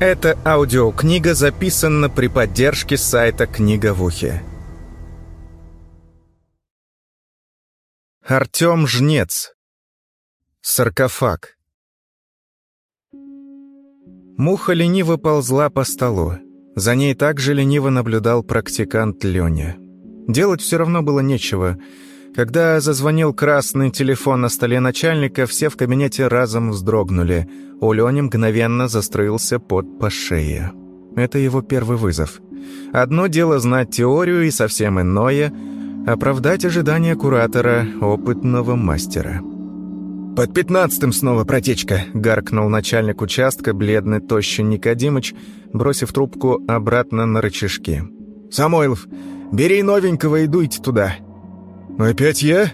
Эта аудиокнига записана при поддержке сайта «Книга в ухе». Артем Жнец. Саркофаг. Муха лениво ползла по столу. За ней также лениво наблюдал практикант Леня. Делать все равно было нечего — когда зазвонил красный телефон на столе начальника, все в кабинете разом вздрогнули. У Лёни мгновенно застроился под по шее. Это его первый вызов. Одно дело знать теорию и совсем иное — оправдать ожидания куратора, опытного мастера. «Под пятнадцатым снова протечка», — гаркнул начальник участка, бледный, тощий Никодимыч, бросив трубку обратно на рычажки. «Самойлов, бери новенького и дуйте туда». «Опять я?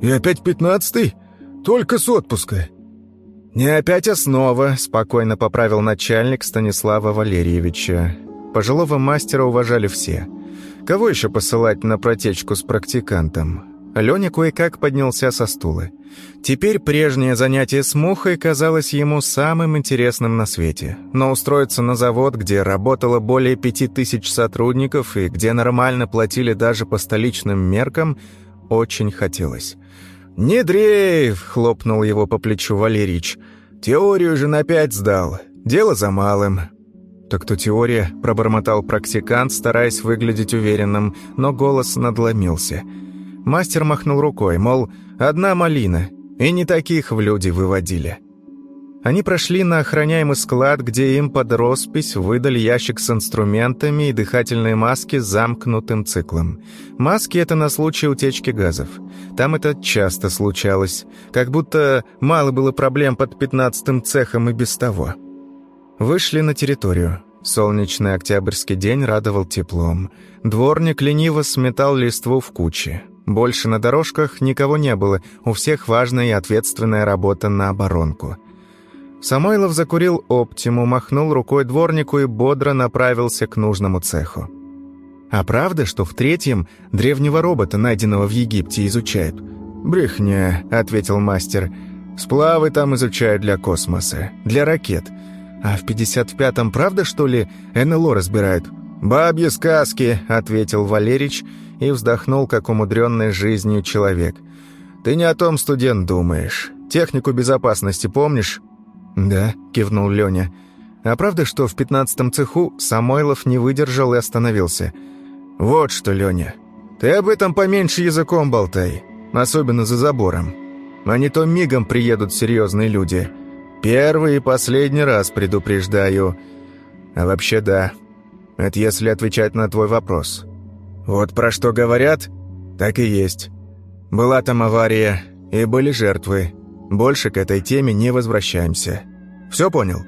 И опять пятнадцатый? Только с отпуска». «Не опять основа», — спокойно поправил начальник Станислава Валерьевича. Пожилого мастера уважали все. Кого еще посылать на протечку с практикантом? Леня кое-как поднялся со стула. Теперь прежнее занятие с мухой казалось ему самым интересным на свете. Но устроиться на завод, где работало более пяти тысяч сотрудников и где нормально платили даже по столичным меркам — очень хотелось. «Не дрейф!» — хлопнул его по плечу Валерич. «Теорию же на пять сдал. Дело за малым». «Так то теория», — пробормотал практикант, стараясь выглядеть уверенным, но голос надломился. Мастер махнул рукой, мол, одна малина, и не таких в люди выводили. Они прошли на охраняемый склад, где им под роспись выдали ящик с инструментами и дыхательные маски с замкнутым циклом. Маски — это на случай утечки газов. Там это часто случалось, как будто мало было проблем под пятнадцатым цехом и без того. Вышли на территорию. Солнечный октябрьский день радовал теплом. Дворник лениво сметал листву в куче. Больше на дорожках никого не было, у всех важная и ответственная работа на оборонку — Самойлов закурил оптиму, махнул рукой дворнику и бодро направился к нужному цеху. «А правда, что в третьем древнего робота, найденного в Египте, изучают?» «Брехня», — ответил мастер. «Сплавы там изучают для космоса, для ракет. А в 55-м правда, что ли, НЛО разбирают?» «Бабьи сказки», — ответил Валерич и вздохнул, как умудренный жизнью человек. «Ты не о том, студент, думаешь. Технику безопасности помнишь?» «Да», — кивнул Леня. «А правда, что в пятнадцатом цеху Самойлов не выдержал и остановился?» «Вот что, Леня, ты об этом поменьше языком болтай, особенно за забором. А то мигом приедут серьезные люди. Первый и последний раз предупреждаю. А вообще да, это если отвечать на твой вопрос. Вот про что говорят, так и есть. Была там авария, и были жертвы. Больше к этой теме не возвращаемся. Все понял?»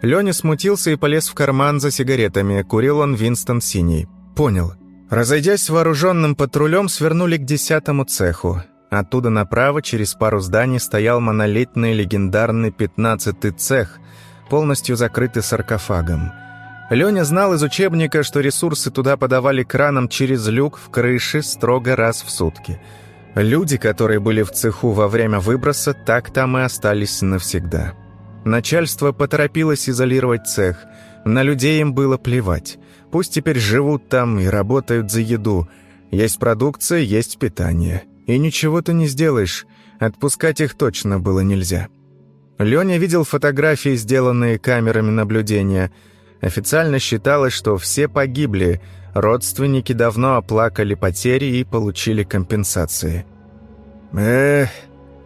Леня смутился и полез в карман за сигаретами. Курил он Винстон Синий. «Понял». Разойдясь с вооруженным патрулем, свернули к десятому цеху. Оттуда направо, через пару зданий, стоял монолитный легендарный пятнадцатый цех, полностью закрытый саркофагом. Леня знал из учебника, что ресурсы туда подавали краном через люк в крыше строго раз в сутки – Люди, которые были в цеху во время выброса, так там и остались навсегда. Начальство поторопилось изолировать цех. На людей им было плевать. Пусть теперь живут там и работают за еду. Есть продукция, есть питание. И ничего ты не сделаешь. Отпускать их точно было нельзя. Леня видел фотографии, сделанные камерами наблюдения. Официально считалось, что все погибли – Родственники давно оплакали потери и получили компенсации. «Эх,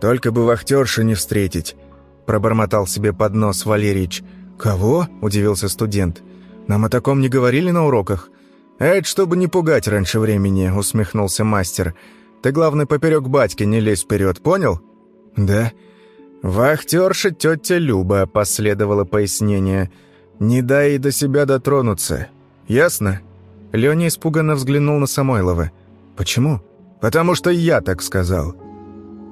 только бы вахтерша не встретить», — пробормотал себе под нос Валерич. «Кого?» — удивился студент. «Нам о таком не говорили на уроках?» «Это чтобы не пугать раньше времени», — усмехнулся мастер. «Ты, главное, поперек батьки не лезь вперед, понял?» «Да». «Вахтерша тетя Люба», — последовало пояснение. «Не дай ей до себя дотронуться. Ясно?» Леня испуганно взглянул на Самойлова. «Почему?» «Потому что я так сказал».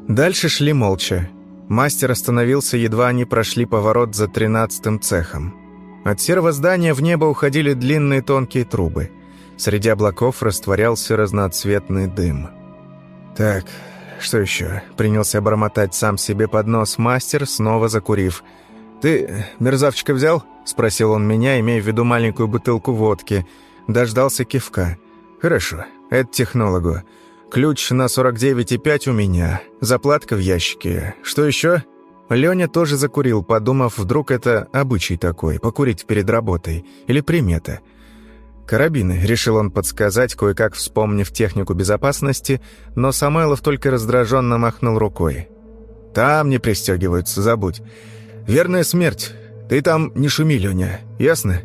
Дальше шли молча. Мастер остановился, едва они прошли поворот за тринадцатым цехом. От серого здания в небо уходили длинные тонкие трубы. Среди облаков растворялся разноцветный дым. «Так, что еще?» — принялся бормотать сам себе под нос мастер, снова закурив. «Ты мерзавчика взял?» — спросил он меня, имея в виду маленькую бутылку водки. Дождался кивка. «Хорошо, это технологу. Ключ на 49,5 у меня. Заплатка в ящике. Что еще?» Леня тоже закурил, подумав, вдруг это обычай такой, покурить перед работой. Или примета. «Карабины», — решил он подсказать, кое-как вспомнив технику безопасности, но Самойлов только раздраженно махнул рукой. «Там не пристегиваются, забудь. Верная смерть. Ты там не шуми, Леня, ясно?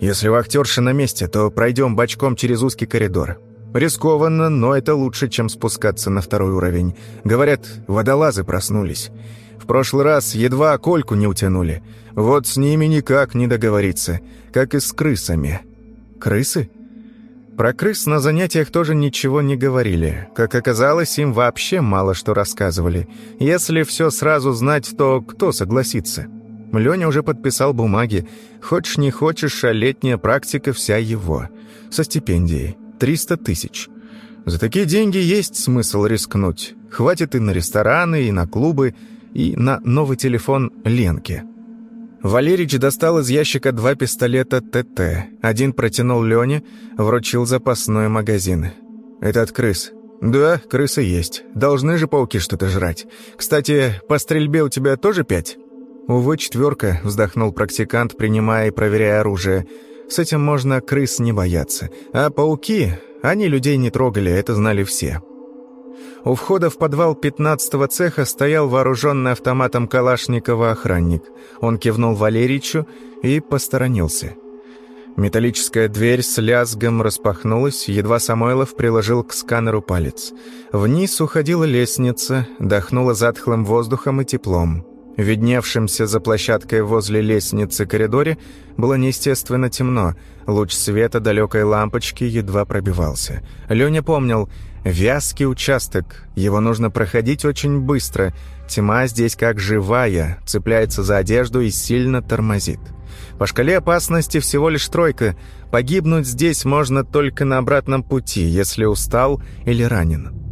Если вахтерша на месте, то пройдем бочком через узкий коридор. Рискованно, но это лучше, чем спускаться на второй уровень. Говорят, водолазы проснулись». В прошлый раз едва кольку не утянули. Вот с ними никак не договориться, как и с крысами. Крысы? Про крыс на занятиях тоже ничего не говорили. Как оказалось, им вообще мало что рассказывали. Если все сразу знать, то кто согласится? Леня уже подписал бумаги. Хочешь не хочешь, а летняя практика вся его. Со стипендией. 300 тысяч. За такие деньги есть смысл рискнуть. Хватит и на рестораны, и на клубы, и на новый телефон Ленки. Валерич достал из ящика два пистолета ТТ. Один протянул Лене, вручил запасной магазин. «Это от крыс». «Да, крысы есть. Должны же пауки что-то жрать. Кстати, по стрельбе у тебя тоже пять?» «Увы, четверка», — вздохнул практикант, принимая и проверяя оружие. «С этим можно крыс не бояться. А пауки, они людей не трогали, это знали все». У входа в подвал 15-го цеха стоял вооруженный автоматом Калашникова охранник. Он кивнул Валеричу и посторонился. Металлическая дверь с лязгом распахнулась, едва Самойлов приложил к сканеру палец. Вниз уходила лестница, дохнула затхлым воздухом и теплом. Видневшимся за площадкой возле лестницы коридоре было неестественно темно. Луч света далекой лампочки едва пробивался. Леня помнил, Вязкий участок, его нужно проходить очень быстро. Тьма здесь как живая, цепляется за одежду и сильно тормозит. По шкале опасности всего лишь тройка. Погибнуть здесь можно только на обратном пути, если устал или ранен.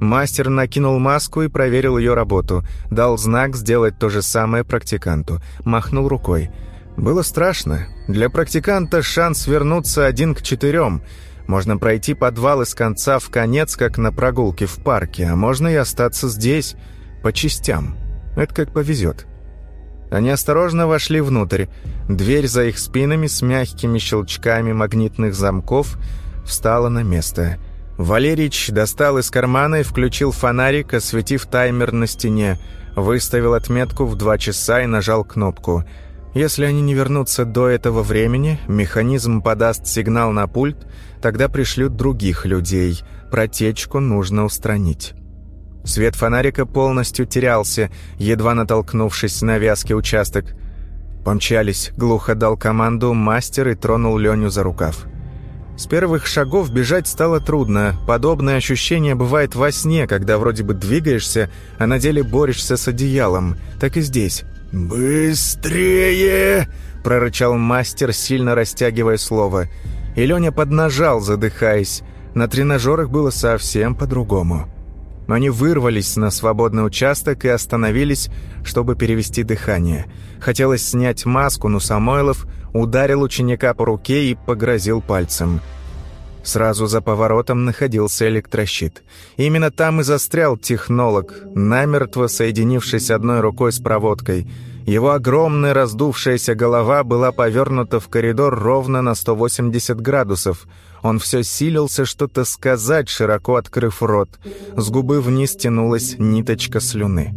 Мастер накинул маску и проверил ее работу. Дал знак сделать то же самое практиканту. Махнул рукой. Было страшно. Для практиканта шанс вернуться один к четырем – можно пройти подвал из конца в конец, как на прогулке в парке, а можно и остаться здесь, по частям. Это как повезет. Они осторожно вошли внутрь. Дверь за их спинами с мягкими щелчками магнитных замков встала на место. Валерич достал из кармана и включил фонарик, осветив таймер на стене, выставил отметку в два часа и нажал кнопку – если они не вернутся до этого времени, механизм подаст сигнал на пульт, тогда пришлют других людей. Протечку нужно устранить. Свет фонарика полностью терялся, едва натолкнувшись на вязкий участок. Помчались, глухо дал команду мастер и тронул Леню за рукав. С первых шагов бежать стало трудно. Подобное ощущение бывает во сне, когда вроде бы двигаешься, а на деле борешься с одеялом. Так и здесь. «Быстрее!» — прорычал мастер, сильно растягивая слово. И Леня поднажал, задыхаясь. На тренажерах было совсем по-другому. Они вырвались на свободный участок и остановились, чтобы перевести дыхание. Хотелось снять маску, но Самойлов ударил ученика по руке и погрозил пальцем — Сразу за поворотом находился электрощит. Именно там и застрял технолог, намертво соединившись одной рукой с проводкой. Его огромная раздувшаяся голова была повернута в коридор ровно на 180 градусов. Он все силился что-то сказать, широко открыв рот. С губы вниз тянулась ниточка слюны.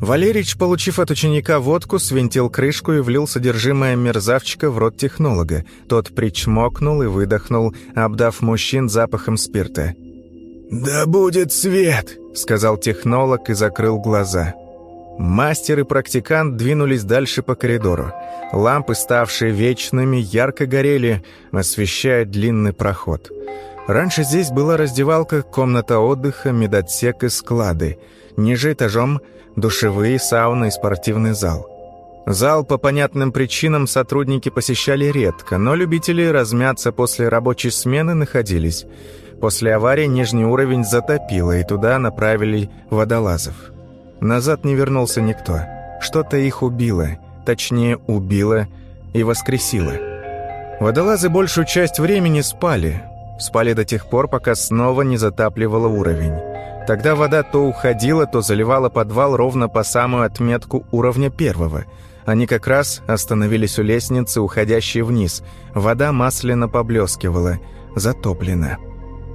Валерич, получив от ученика водку, свинтил крышку и влил содержимое мерзавчика в рот технолога. Тот причмокнул и выдохнул, обдав мужчин запахом спирта. «Да будет свет!» — сказал технолог и закрыл глаза. Мастер и практикант двинулись дальше по коридору. Лампы, ставшие вечными, ярко горели, освещая длинный проход. Раньше здесь была раздевалка, комната отдыха, медотсек и склады. Ниже этажом — душевые, сауны и спортивный зал. Зал по понятным причинам сотрудники посещали редко, но любители размяться после рабочей смены находились. После аварии нижний уровень затопило, и туда направили водолазов. Назад не вернулся никто. Что-то их убило, точнее убило и воскресила. Водолазы большую часть времени спали. Спали до тех пор, пока снова не затапливало уровень. Тогда вода то уходила, то заливала подвал ровно по самую отметку уровня первого. Они как раз остановились у лестницы, уходящей вниз. Вода масляно поблескивала. Затоплена.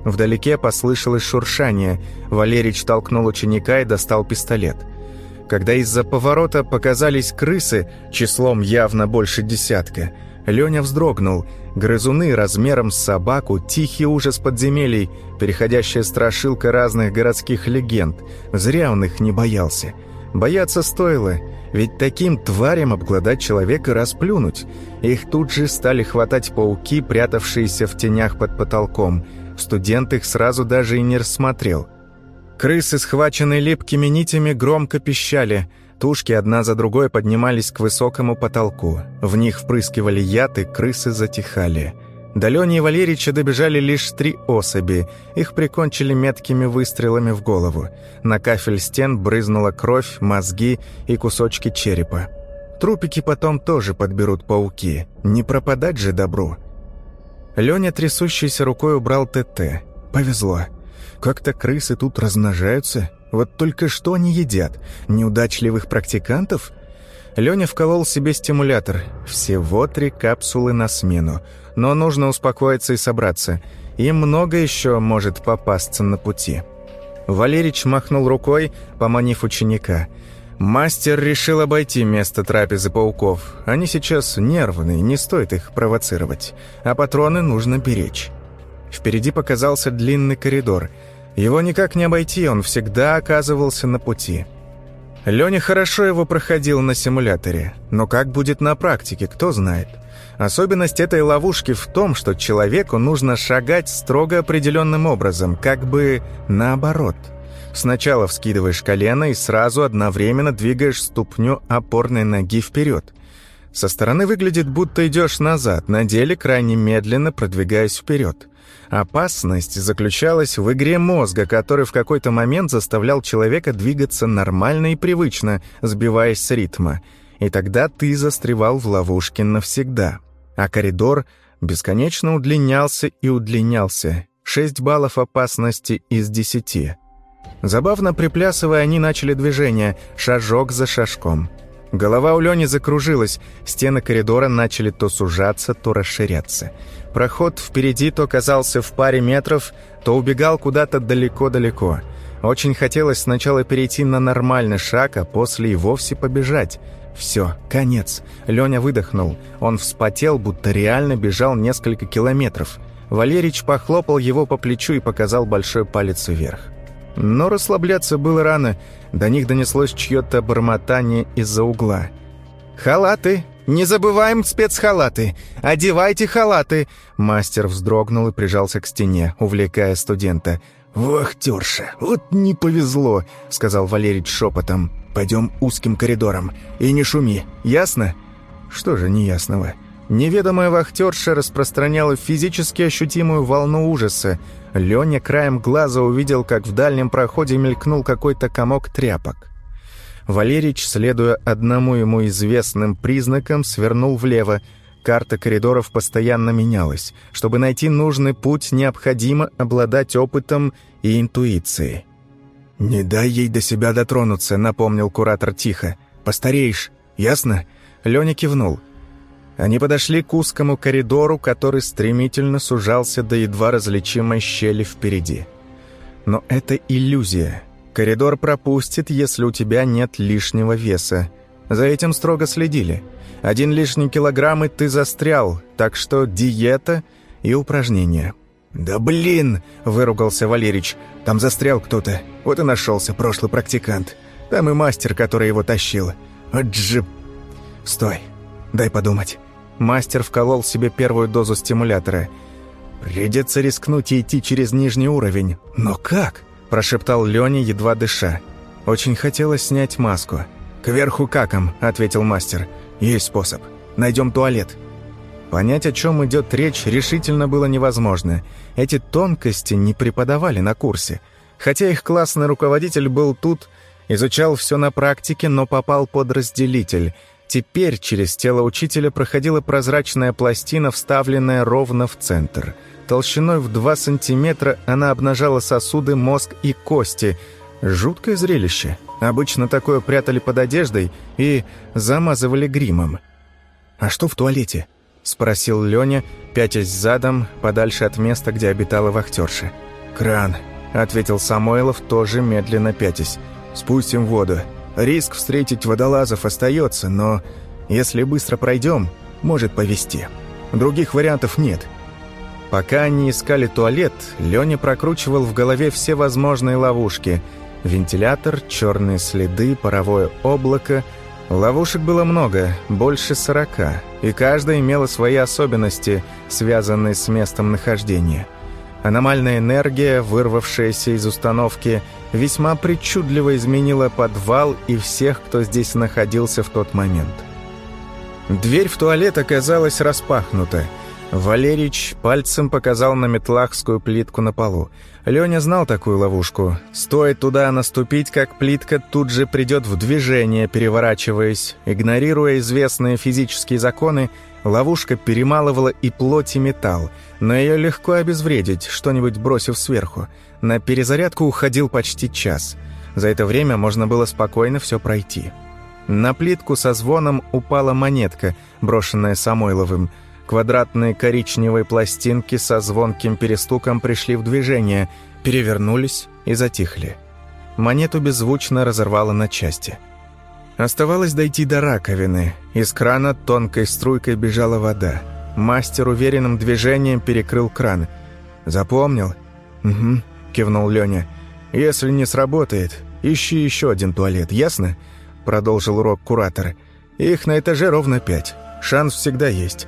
Вдалеке послышалось шуршание. Валерич толкнул ученика и достал пистолет. Когда из-за поворота показались крысы, числом явно больше десятка, Леня вздрогнул. Грызуны размером с собаку, тихий ужас подземелий, переходящая страшилка разных городских легенд. Зря он их не боялся. Бояться стоило, ведь таким тварям обглодать человека расплюнуть. Их тут же стали хватать пауки, прятавшиеся в тенях под потолком – Студент их сразу даже и не рассмотрел. Крысы, схваченные липкими нитями, громко пищали. Тушки одна за другой поднимались к высокому потолку. В них впрыскивали яд, и крысы затихали. До Лёни и Валерича добежали лишь три особи. Их прикончили меткими выстрелами в голову. На кафель стен брызнула кровь, мозги и кусочки черепа. Трупики потом тоже подберут пауки. Не пропадать же добру. Леня трясущейся рукой убрал ТТ. Повезло. Как-то крысы тут размножаются. Вот только что они едят? Неудачливых практикантов? Леня вколол себе стимулятор. Всего три капсулы на смену. Но нужно успокоиться и собраться. Им много еще может попасться на пути. Валерич махнул рукой, поманив ученика – Мастер решил обойти место трапезы пауков. Они сейчас нервные, не стоит их провоцировать. А патроны нужно беречь. Впереди показался длинный коридор. Его никак не обойти, он всегда оказывался на пути. Леня хорошо его проходил на симуляторе. Но как будет на практике, кто знает. Особенность этой ловушки в том, что человеку нужно шагать строго определенным образом, как бы наоборот – Сначала вскидываешь колено и сразу одновременно двигаешь ступню опорной ноги вперед. Со стороны выглядит, будто идешь назад, на деле крайне медленно продвигаясь вперед. Опасность заключалась в игре мозга, который в какой-то момент заставлял человека двигаться нормально и привычно, сбиваясь с ритма. И тогда ты застревал в ловушке навсегда. А коридор бесконечно удлинялся и удлинялся. 6 баллов опасности из 10. Забавно приплясывая, они начали движение, шажок за шажком. Голова у Лени закружилась, стены коридора начали то сужаться, то расширяться. Проход впереди то казался в паре метров, то убегал куда-то далеко-далеко. Очень хотелось сначала перейти на нормальный шаг, а после и вовсе побежать. Все, конец. Леня выдохнул. Он вспотел, будто реально бежал несколько километров. Валерич похлопал его по плечу и показал большой палец вверх. Но расслабляться было рано, до них донеслось чье-то бормотание из-за угла. «Халаты! Не забываем спецхалаты! Одевайте халаты!» Мастер вздрогнул и прижался к стене, увлекая студента. «Вахтерша, вот не повезло», — сказал Валерий шепотом. «Пойдем узким коридором. И не шуми, ясно?» «Что же неясного?» Неведомая вахтерша распространяла физически ощутимую волну ужаса. Леня краем глаза увидел, как в дальнем проходе мелькнул какой-то комок тряпок. Валерич, следуя одному ему известным признакам, свернул влево. Карта коридоров постоянно менялась. Чтобы найти нужный путь, необходимо обладать опытом и интуицией. «Не дай ей до себя дотронуться», — напомнил куратор тихо. «Постареешь, ясно?» Леня кивнул. Они подошли к узкому коридору, который стремительно сужался до едва различимой щели впереди. Но это иллюзия. Коридор пропустит, если у тебя нет лишнего веса. За этим строго следили. Один лишний килограмм, и ты застрял, так что диета и упражнения. «Да блин!» – выругался Валерич. «Там застрял кто-то. Вот и нашелся прошлый практикант. Там и мастер, который его тащил. Вот же...» «Стой, дай подумать». Мастер вколол себе первую дозу стимулятора. «Придется рискнуть и идти через нижний уровень. Но как?» – прошептал Леня, едва дыша. Очень хотелось снять маску. «Кверху каком», – ответил мастер. «Есть способ. Найдем туалет». Понять, о чем идет речь, решительно было невозможно. Эти тонкости не преподавали на курсе. Хотя их классный руководитель был тут, изучал все на практике, но попал под разделитель – Теперь через тело учителя проходила прозрачная пластина, вставленная ровно в центр. Толщиной в 2 сантиметра она обнажала сосуды, мозг и кости. Жуткое зрелище. Обычно такое прятали под одеждой и замазывали гримом. «А что в туалете?» — спросил Леня, пятясь задом, подальше от места, где обитала вахтерша. «Кран», — ответил Самойлов, тоже медленно пятясь. «Спустим воду. Риск встретить водолазов остается, но если быстро пройдем, может повезти. Других вариантов нет». Пока они искали туалет, Леня прокручивал в голове все возможные ловушки. Вентилятор, черные следы, паровое облако. Ловушек было много, больше сорока, и каждая имела свои особенности, связанные с местом нахождения. Аномальная энергия, вырвавшаяся из установки, весьма причудливо изменила подвал и всех, кто здесь находился в тот момент. Дверь в туалет оказалась распахнута. Валерич пальцем показал на метлахскую плитку на полу. Леня знал такую ловушку. Стоит туда наступить, как плитка тут же придет в движение, переворачиваясь. Игнорируя известные физические законы, ловушка перемалывала и плоть, и металл – но ее легко обезвредить, что-нибудь бросив сверху. На перезарядку уходил почти час. За это время можно было спокойно все пройти. На плитку со звоном упала монетка, брошенная Самойловым. Квадратные коричневые пластинки со звонким перестуком пришли в движение, перевернулись и затихли. Монету беззвучно разорвало на части. Оставалось дойти до раковины. Из крана тонкой струйкой бежала вода. Мастер уверенным движением перекрыл кран. «Запомнил?» «Угу», — кивнул Леня. «Если не сработает, ищи еще один туалет, ясно?» Продолжил урок куратор. «Их на этаже ровно пять. Шанс всегда есть».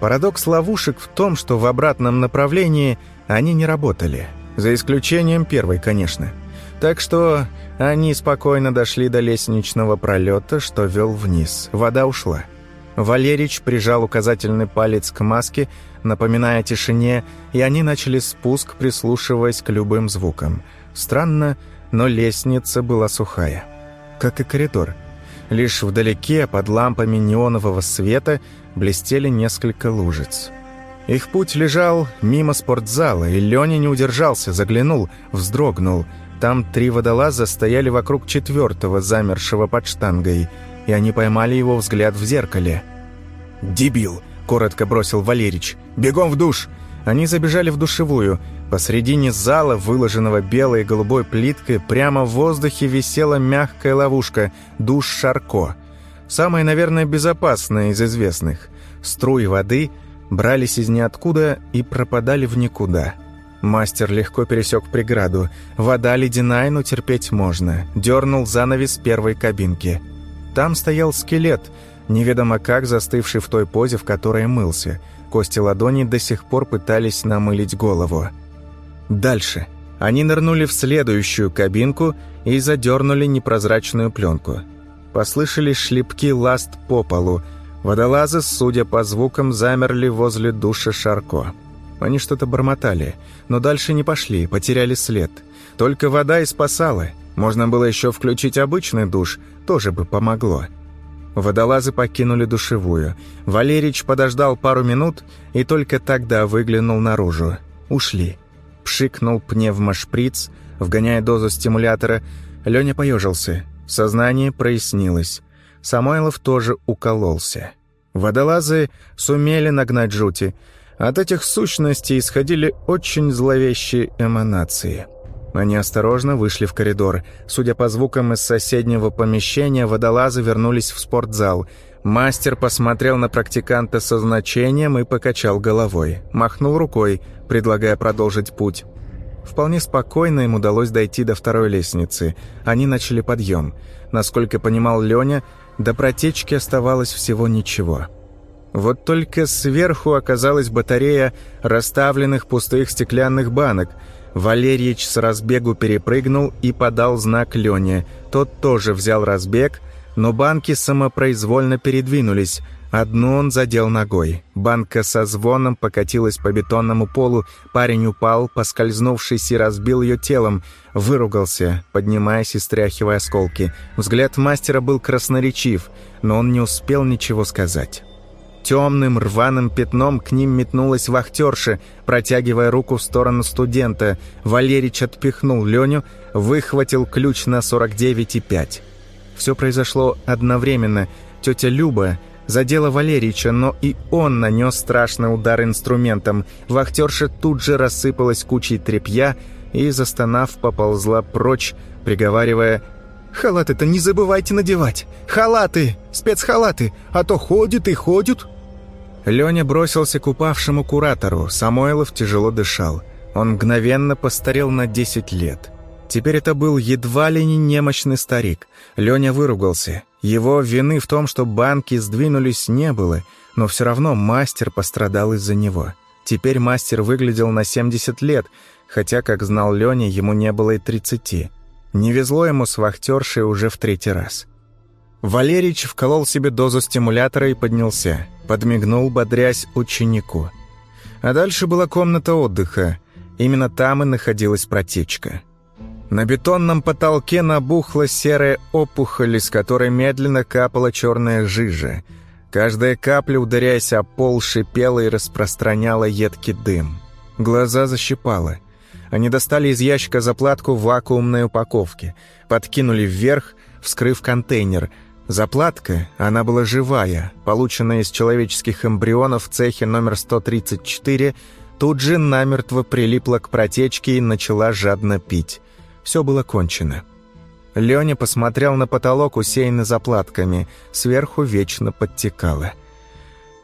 Парадокс ловушек в том, что в обратном направлении они не работали. За исключением первой, конечно. Так что они спокойно дошли до лестничного пролета, что вел вниз. Вода ушла. Валерич прижал указательный палец к маске, напоминая тишине, и они начали спуск, прислушиваясь к любым звукам. Странно, но лестница была сухая. Как и коридор. Лишь вдалеке, под лампами неонового света, блестели несколько лужиц. Их путь лежал мимо спортзала, и Леня не удержался, заглянул, вздрогнул. Там три водолаза стояли вокруг четвертого, замершего под штангой – и они поймали его взгляд в зеркале. «Дебил!» – коротко бросил Валерич. «Бегом в душ!» Они забежали в душевую. Посредине зала, выложенного белой и голубой плиткой, прямо в воздухе висела мягкая ловушка – душ Шарко. Самая, наверное, безопасная из известных. Струи воды брались из ниоткуда и пропадали в никуда. Мастер легко пересек преграду. Вода ледяная, но терпеть можно. Дернул занавес первой кабинки. Там стоял скелет, неведомо как застывший в той позе, в которой мылся. Кости ладони до сих пор пытались намылить голову. Дальше. Они нырнули в следующую кабинку и задернули непрозрачную пленку. Послышались шлепки ласт по полу. Водолазы, судя по звукам, замерли возле души Шарко. Они что-то бормотали, но дальше не пошли, потеряли след. Только вода и спасала. Можно было еще включить обычный душ, тоже бы помогло. Водолазы покинули душевую. Валерич подождал пару минут и только тогда выглянул наружу. Ушли. Пшикнул пневмошприц, вгоняя дозу стимулятора. Леня поежился. Сознание прояснилось. Самойлов тоже укололся. Водолазы сумели нагнать жути. От этих сущностей исходили очень зловещие эманации – они осторожно вышли в коридор. Судя по звукам из соседнего помещения, водолазы вернулись в спортзал. Мастер посмотрел на практиканта со значением и покачал головой. Махнул рукой, предлагая продолжить путь. Вполне спокойно им удалось дойти до второй лестницы. Они начали подъем. Насколько понимал Леня, до протечки оставалось всего ничего. Вот только сверху оказалась батарея расставленных пустых стеклянных банок – Валерьич с разбегу перепрыгнул и подал знак Лене. Тот тоже взял разбег, но банки самопроизвольно передвинулись. Одну он задел ногой. Банка со звоном покатилась по бетонному полу. Парень упал, поскользнувшись и разбил ее телом. Выругался, поднимаясь и стряхивая осколки. Взгляд мастера был красноречив, но он не успел ничего сказать. Темным рваным пятном к ним метнулась вахтерша, протягивая руку в сторону студента. Валерич отпихнул Леню, выхватил ключ на 49,5. Все произошло одновременно. Тетя Люба задела Валерича, но и он нанес страшный удар инструментом. Вахтерша тут же рассыпалась кучей тряпья и, застонав, поползла прочь, приговаривая «Халаты-то не забывайте надевать! Халаты! Спецхалаты! А то ходят и ходят!» Леня бросился к упавшему куратору. Самойлов тяжело дышал. Он мгновенно постарел на 10 лет. Теперь это был едва ли не немощный старик. Леня выругался. Его вины в том, что банки сдвинулись, не было, но все равно мастер пострадал из-за него. Теперь мастер выглядел на 70 лет, хотя, как знал Леня, ему не было и 30. Не везло ему с вахтершей уже в третий раз. Валерич вколол себе дозу стимулятора и поднялся. Подмигнул, бодрясь ученику. А дальше была комната отдыха. Именно там и находилась протечка. На бетонном потолке набухла серая опухоль, из которой медленно капала черная жижа. Каждая капля, ударяясь о пол, шипела и распространяла едкий дым. Глаза защипало. Они достали из ящика заплатку в вакуумной упаковке, подкинули вверх, вскрыв контейнер. Заплатка, она была живая, полученная из человеческих эмбрионов в цехе номер 134, тут же намертво прилипла к протечке и начала жадно пить. Все было кончено. Леня посмотрел на потолок, усеянный заплатками. Сверху вечно подтекало.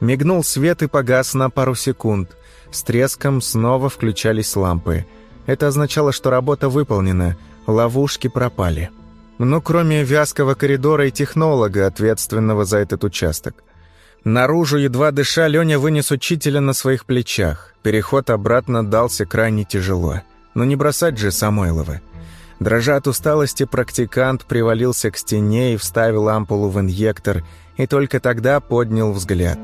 Мигнул свет и погас на пару секунд. С треском снова включались лампы. Это означало, что работа выполнена, ловушки пропали. Ну, кроме вязкого коридора и технолога, ответственного за этот участок. Наружу, едва дыша, Леня вынес учителя на своих плечах. Переход обратно дался крайне тяжело. Но не бросать же Самойлова. Дрожа от усталости, практикант привалился к стене и вставил ампулу в инъектор, и только тогда поднял взгляд.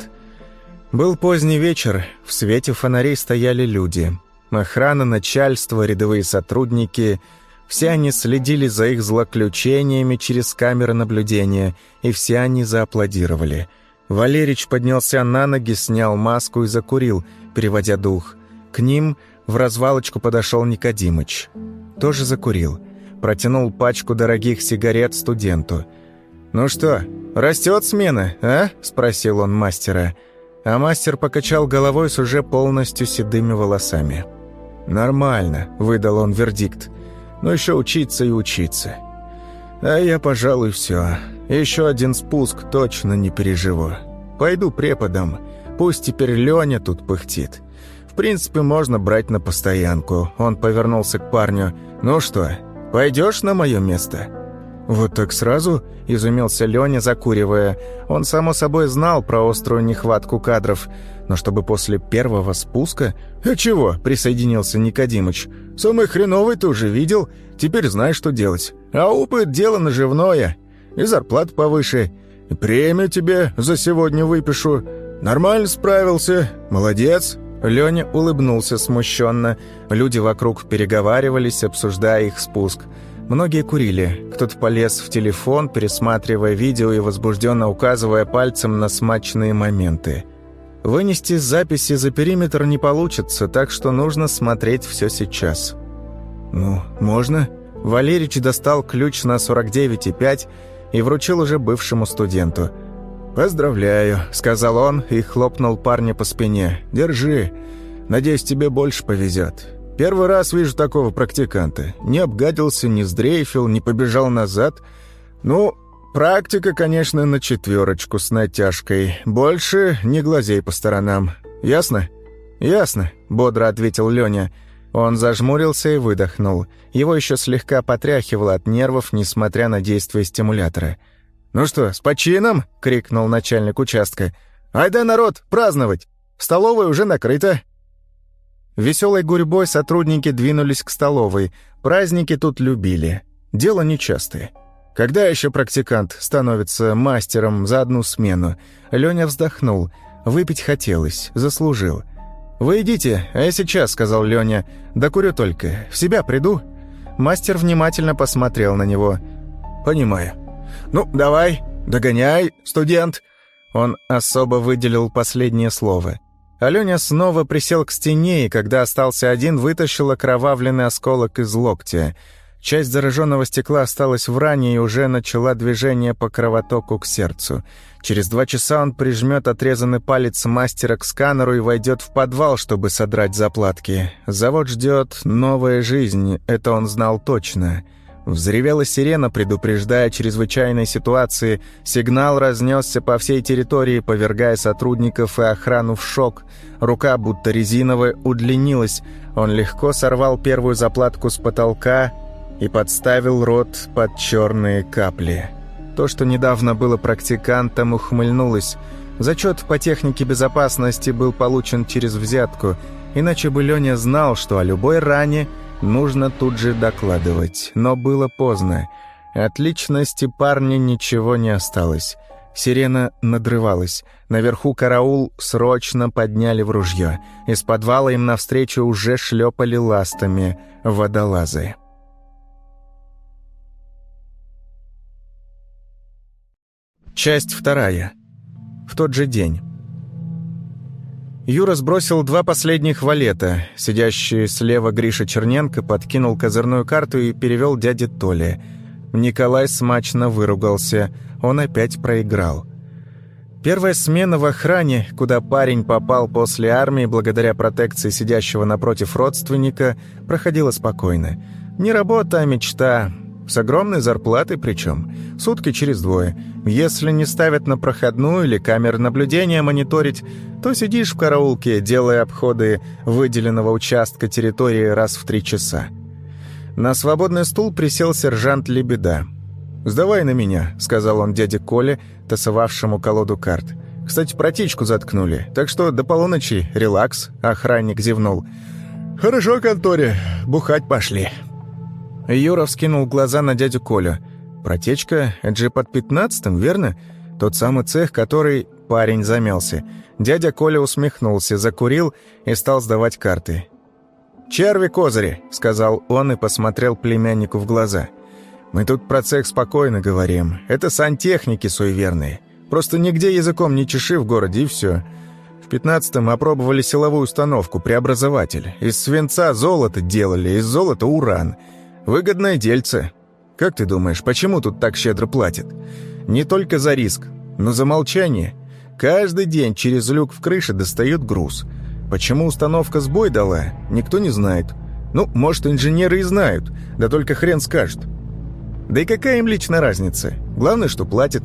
Был поздний вечер, в свете фонарей стояли люди. Охрана, начальство, рядовые сотрудники — все они следили за их злоключениями через камеры наблюдения, и все они зааплодировали. Валерич поднялся на ноги, снял маску и закурил, переводя дух. К ним в развалочку подошел Никодимыч тоже закурил. Протянул пачку дорогих сигарет студенту. «Ну что, растет смена, а?» – спросил он мастера. А мастер покачал головой с уже полностью седыми волосами. «Нормально», – выдал он вердикт. «Но еще учиться и учиться». «А я, пожалуй, все. Еще один спуск точно не переживу. Пойду преподом. Пусть теперь Леня тут пыхтит. В принципе, можно брать на постоянку. Он повернулся к парню. «Ну что, пойдешь на мое место?» «Вот так сразу?» – изумился Леня, закуривая. Он, само собой, знал про острую нехватку кадров. Но чтобы после первого спуска... «А чего?» – присоединился Никодимыч. «Самый хреновый ты уже видел. Теперь знаешь, что делать. А опыт – дело наживное. И зарплата повыше. И премию тебе за сегодня выпишу. Нормально справился. Молодец. Леня улыбнулся смущенно. Люди вокруг переговаривались, обсуждая их спуск. Многие курили. Кто-то полез в телефон, пересматривая видео и возбужденно указывая пальцем на смачные моменты. Вынести записи за периметр не получится, так что нужно смотреть все сейчас. «Ну, можно?» Валерич достал ключ на 49,5 и вручил уже бывшему студенту – «Поздравляю», — сказал он и хлопнул парня по спине. «Держи. Надеюсь, тебе больше повезет. Первый раз вижу такого практиканта. Не обгадился, не сдрейфил, не побежал назад. Ну, практика, конечно, на четверочку с натяжкой. Больше не глазей по сторонам. Ясно?» «Ясно», — бодро ответил Леня. Он зажмурился и выдохнул. Его еще слегка потряхивало от нервов, несмотря на действие стимулятора. «Ну что, с почином?» — крикнул начальник участка. «Айда, народ, праздновать! Столовая уже накрыта!» Веселой гурьбой сотрудники двинулись к столовой. Праздники тут любили. Дело нечастое. Когда еще практикант становится мастером за одну смену? Леня вздохнул. Выпить хотелось, заслужил. «Вы идите, а я сейчас», — сказал Леня. «Докурю только. В себя приду». Мастер внимательно посмотрел на него. «Понимаю. Ну, давай, догоняй, студент». Он особо выделил последнее слово. Аленя снова присел к стене, и когда остался один, вытащил окровавленный осколок из локтя — Часть зараженного стекла осталась в ране и уже начала движение по кровотоку к сердцу. Через два часа он прижмет отрезанный палец мастера к сканеру и войдет в подвал, чтобы содрать заплатки. Завод ждет новая жизнь, это он знал точно. Взревела сирена, предупреждая о чрезвычайной ситуации. Сигнал разнесся по всей территории, повергая сотрудников и охрану в шок. Рука, будто резиновая, удлинилась. Он легко сорвал первую заплатку с потолка и подставил рот под черные капли. То, что недавно было практикантом, ухмыльнулось. Зачет по технике безопасности был получен через взятку, иначе бы Леня знал, что о любой ране нужно тут же докладывать. Но было поздно. От личности парня ничего не осталось. Сирена надрывалась. Наверху караул срочно подняли в ружье. Из подвала им навстречу уже шлепали ластами водолазы. Часть вторая. В тот же день. Юра сбросил два последних валета. Сидящий слева Гриша Черненко подкинул козырную карту и перевел дяде Толе. Николай смачно выругался. Он опять проиграл. Первая смена в охране, куда парень попал после армии благодаря протекции сидящего напротив родственника, проходила спокойно. Не работа, а мечта. С огромной зарплатой причем. Сутки через двое. Если не ставят на проходную или камеры наблюдения мониторить, то сидишь в караулке, делая обходы выделенного участка территории раз в три часа. На свободный стул присел сержант Лебеда. «Сдавай на меня», — сказал он дяде Коле, тасовавшему колоду карт. «Кстати, протечку заткнули, так что до полуночи релакс», — охранник зевнул. «Хорошо, конторе, бухать пошли». Юра вскинул глаза на дядю Колю. «Протечка? Это же под пятнадцатым, верно? Тот самый цех, который...» Парень замялся. Дядя Коля усмехнулся, закурил и стал сдавать карты. «Черви козыри», — сказал он и посмотрел племяннику в глаза. «Мы тут про цех спокойно говорим. Это сантехники суеверные. Просто нигде языком не чеши в городе, и все. В пятнадцатом опробовали силовую установку, преобразователь. Из свинца золото делали, из золота уран». Выгодное дельце. Как ты думаешь, почему тут так щедро платят? Не только за риск, но за молчание. Каждый день через люк в крыше достают груз. Почему установка сбой дала, никто не знает. Ну, может, инженеры и знают, да только хрен скажет. Да и какая им лично разница? Главное, что платят.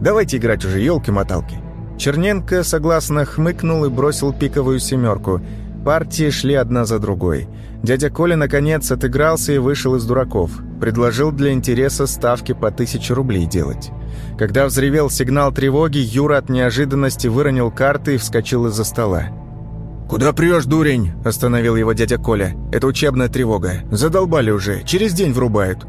Давайте играть уже, елки-моталки. Черненко согласно хмыкнул и бросил пиковую семерку. Партии шли одна за другой. Дядя Коля, наконец, отыгрался и вышел из дураков. Предложил для интереса ставки по тысяче рублей делать. Когда взревел сигнал тревоги, Юра от неожиданности выронил карты и вскочил из-за стола. «Куда прешь, дурень?» – остановил его дядя Коля. «Это учебная тревога. Задолбали уже. Через день врубают».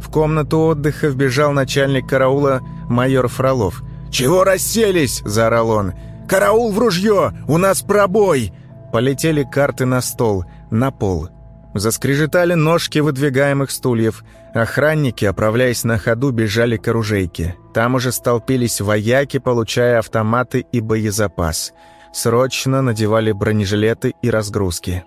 В комнату отдыха вбежал начальник караула майор Фролов. «Чего расселись?» – заорал он. «Караул в ружье! У нас пробой!» Полетели карты на стол – на пол. Заскрежетали ножки выдвигаемых стульев. Охранники, оправляясь на ходу, бежали к оружейке. Там уже столпились вояки, получая автоматы и боезапас. Срочно надевали бронежилеты и разгрузки.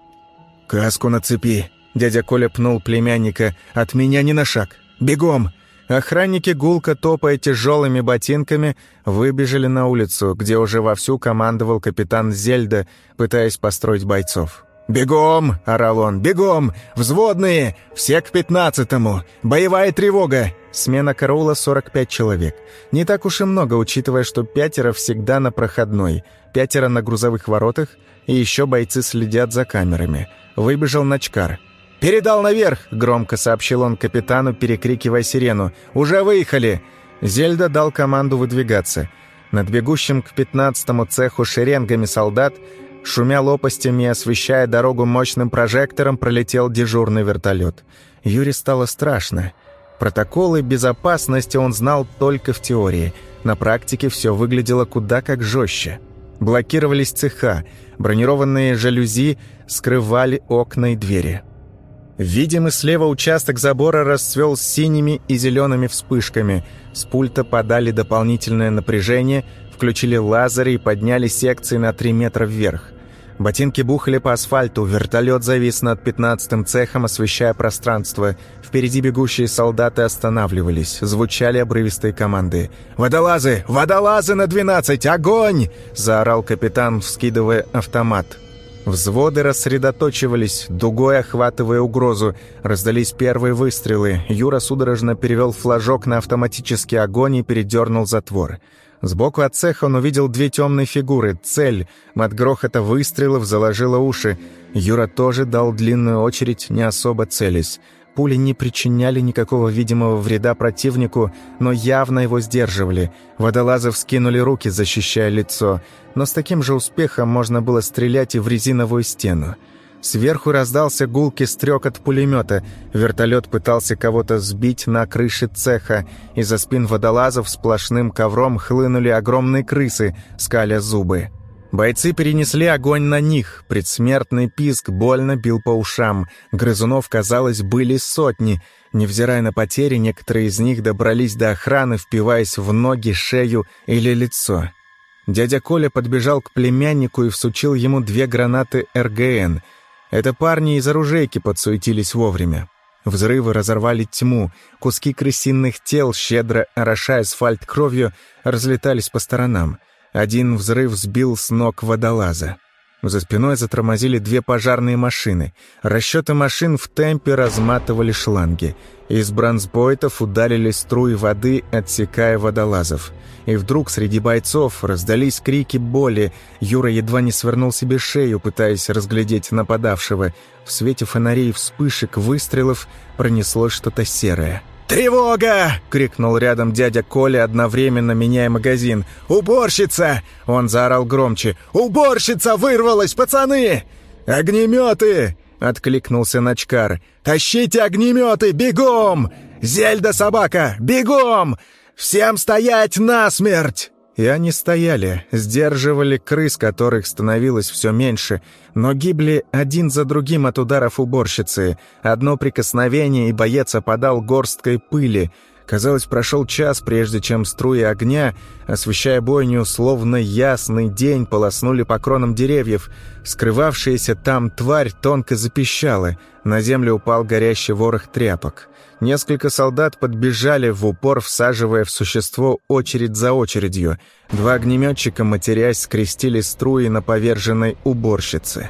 «Каску на цепи!» Дядя Коля пнул племянника. «От меня не на шаг! Бегом!» Охранники, гулко топая тяжелыми ботинками, выбежали на улицу, где уже вовсю командовал капитан Зельда, пытаясь построить бойцов. «Бегом!» — орал он. «Бегом! Взводные! Все к пятнадцатому! Боевая тревога!» Смена караула 45 человек. Не так уж и много, учитывая, что пятеро всегда на проходной, пятеро на грузовых воротах, и еще бойцы следят за камерами. Выбежал Начкар. «Передал наверх!» — громко сообщил он капитану, перекрикивая сирену. «Уже выехали!» Зельда дал команду выдвигаться. Над бегущим к пятнадцатому цеху шеренгами солдат Шумя лопастями и освещая дорогу мощным прожектором, пролетел дежурный вертолет. Юре стало страшно. Протоколы безопасности он знал только в теории. На практике все выглядело куда как жестче. Блокировались цеха, бронированные жалюзи скрывали окна и двери. Видимый слева участок забора расцвел синими и зелеными вспышками. С пульта подали дополнительное напряжение, включили лазеры и подняли секции на 3 метра вверх. Ботинки бухали по асфальту, вертолет завис над пятнадцатым цехом, освещая пространство. Впереди бегущие солдаты останавливались, звучали обрывистые команды. «Водолазы! Водолазы на двенадцать! Огонь!» – заорал капитан, вскидывая автомат. Взводы рассредоточивались, дугой охватывая угрозу. Раздались первые выстрелы. Юра судорожно перевел флажок на автоматический огонь и передернул затвор. Сбоку от цеха он увидел две темные фигуры. Цель. От грохота выстрелов заложила уши. Юра тоже дал длинную очередь, не особо целясь. Пули не причиняли никакого видимого вреда противнику, но явно его сдерживали. Водолазы вскинули руки, защищая лицо. Но с таким же успехом можно было стрелять и в резиновую стену. Сверху раздался гулкий стрек от пулемета. Вертолет пытался кого-то сбить на крыше цеха. Из-за спин водолазов сплошным ковром хлынули огромные крысы, скаля зубы. Бойцы перенесли огонь на них. Предсмертный писк больно бил по ушам. Грызунов, казалось, были сотни. Невзирая на потери, некоторые из них добрались до охраны, впиваясь в ноги, шею или лицо. Дядя Коля подбежал к племяннику и всучил ему две гранаты РГН — это парни из оружейки подсуетились вовремя. Взрывы разорвали тьму, куски крысиных тел, щедро орошая асфальт кровью, разлетались по сторонам. Один взрыв сбил с ног водолаза. За спиной затормозили две пожарные машины. Расчеты машин в темпе разматывали шланги. Из бронзбойтов ударили струи воды, отсекая водолазов. И вдруг среди бойцов раздались крики боли. Юра едва не свернул себе шею, пытаясь разглядеть нападавшего. В свете фонарей вспышек выстрелов пронеслось что-то серое. «Тревога!» — крикнул рядом дядя Коля, одновременно меняя магазин. «Уборщица!» — он заорал громче. «Уборщица вырвалась, пацаны!» «Огнеметы!» — откликнулся Ночкар. «Тащите огнеметы, бегом! Зельда собака, бегом! Всем стоять насмерть!» И они стояли, сдерживали крыс, которых становилось все меньше, но гибли один за другим от ударов уборщицы. Одно прикосновение, и боец опадал горсткой пыли. Казалось, прошел час, прежде чем струи огня, освещая бойню, словно ясный день, полоснули по кронам деревьев. Скрывавшаяся там тварь тонко запищала. На землю упал горящий ворох тряпок. Несколько солдат подбежали в упор, всаживая в существо очередь за очередью. Два огнеметчика, матерясь, скрестили струи на поверженной уборщице.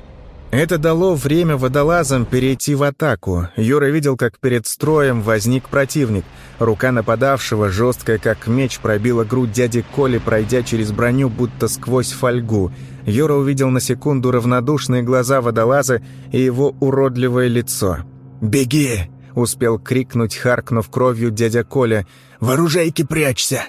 Это дало время водолазам перейти в атаку. Юра видел, как перед строем возник противник. Рука нападавшего, жесткая как меч, пробила грудь дяди Коли, пройдя через броню, будто сквозь фольгу. Юра увидел на секунду равнодушные глаза водолаза и его уродливое лицо. «Беги!» Успел крикнуть, харкнув кровью дядя Коля. «В оружейке прячься!»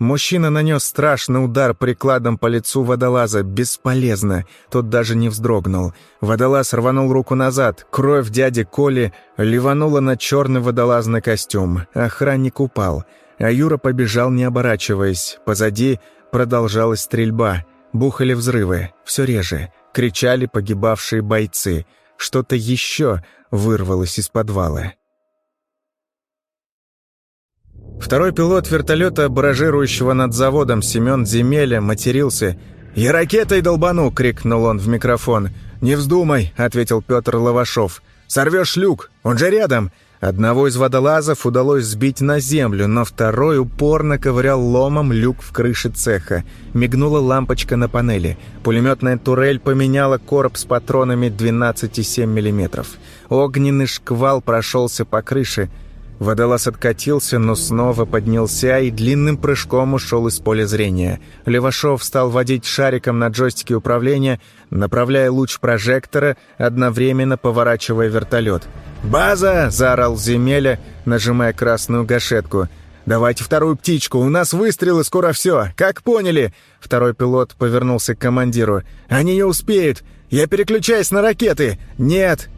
Мужчина нанес страшный удар прикладом по лицу водолаза. Бесполезно. Тот даже не вздрогнул. Водолаз рванул руку назад. Кровь дяди Коли ливанула на черный водолазный костюм. Охранник упал. А Юра побежал, не оборачиваясь. Позади продолжалась стрельба. Бухали взрывы. Все реже. Кричали погибавшие бойцы. Что-то еще вырвалось из подвала. Второй пилот вертолета, баражирующего над заводом Семен Земеля, матерился. «Я ракетой долбану!» — крикнул он в микрофон. «Не вздумай!» — ответил Петр Лавашов. «Сорвешь люк! Он же рядом!» Одного из водолазов удалось сбить на землю, но второй упорно ковырял ломом люк в крыше цеха. Мигнула лампочка на панели. Пулеметная турель поменяла короб с патронами 12,7 мм. Огненный шквал прошелся по крыше — Водолаз откатился, но снова поднялся и длинным прыжком ушел из поля зрения. Левашов стал водить шариком на джойстике управления, направляя луч прожектора, одновременно поворачивая вертолет. «База!» — заорал Земеля, нажимая красную гашетку. «Давайте вторую птичку, у нас выстрелы, скоро все, как поняли?» Второй пилот повернулся к командиру. «Они не успеют! Я переключаюсь на ракеты! Нет!»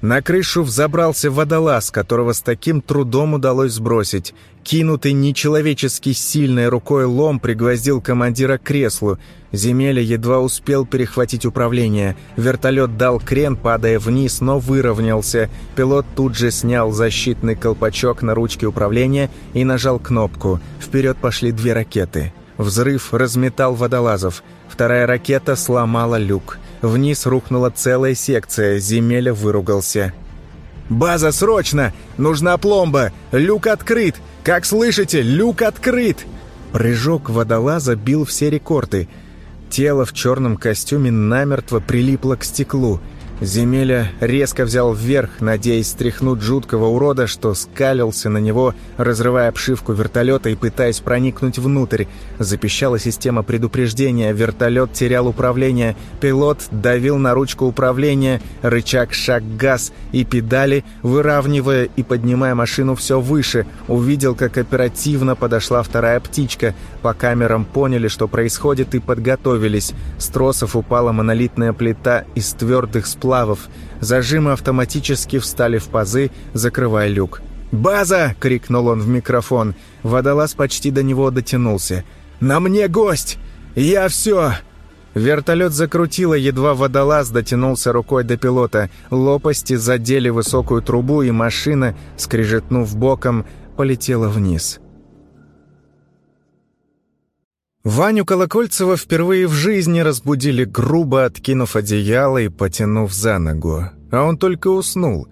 На крышу взобрался водолаз, которого с таким трудом удалось сбросить. Кинутый нечеловечески сильной рукой лом пригвоздил командира к креслу. Земеля едва успел перехватить управление. Вертолет дал крен, падая вниз, но выровнялся. Пилот тут же снял защитный колпачок на ручке управления и нажал кнопку. Вперед пошли две ракеты. Взрыв разметал водолазов. Вторая ракета сломала люк. Вниз рухнула целая секция, Земеля выругался. «База, срочно! Нужна пломба! Люк открыт! Как слышите, люк открыт!» Прыжок водолаза бил все рекорды. Тело в черном костюме намертво прилипло к стеклу – Земеля резко взял вверх, надеясь стряхнуть жуткого урода, что скалился на него, разрывая обшивку вертолета и пытаясь проникнуть внутрь. Запищала система предупреждения, вертолет терял управление, пилот давил на ручку управления, рычаг шаг-газ и педали, выравнивая и поднимая машину все выше. Увидел, как оперативно подошла вторая птичка. По камерам поняли, что происходит, и подготовились. С тросов упала монолитная плита из твердых сплавов, сплавов. Зажимы автоматически встали в пазы, закрывая люк. «База!» — крикнул он в микрофон. Водолаз почти до него дотянулся. «На мне гость! Я все!» Вертолет закрутило, едва водолаз дотянулся рукой до пилота. Лопасти задели высокую трубу, и машина, скрежетнув боком, полетела вниз. Ваню Колокольцева впервые в жизни разбудили грубо, откинув одеяло и потянув за ногу. А он только уснул.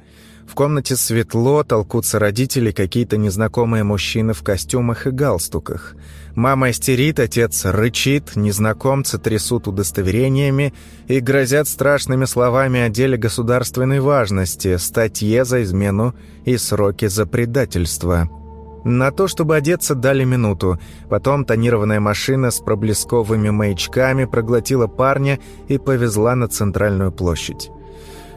В комнате светло, толкутся родители, какие-то незнакомые мужчины в костюмах и галстуках. Мама истерит, отец рычит, незнакомцы трясут удостоверениями и грозят страшными словами о деле государственной важности, статье за измену и сроки за предательство. На то, чтобы одеться, дали минуту. Потом тонированная машина с проблесковыми маячками проглотила парня и повезла на центральную площадь.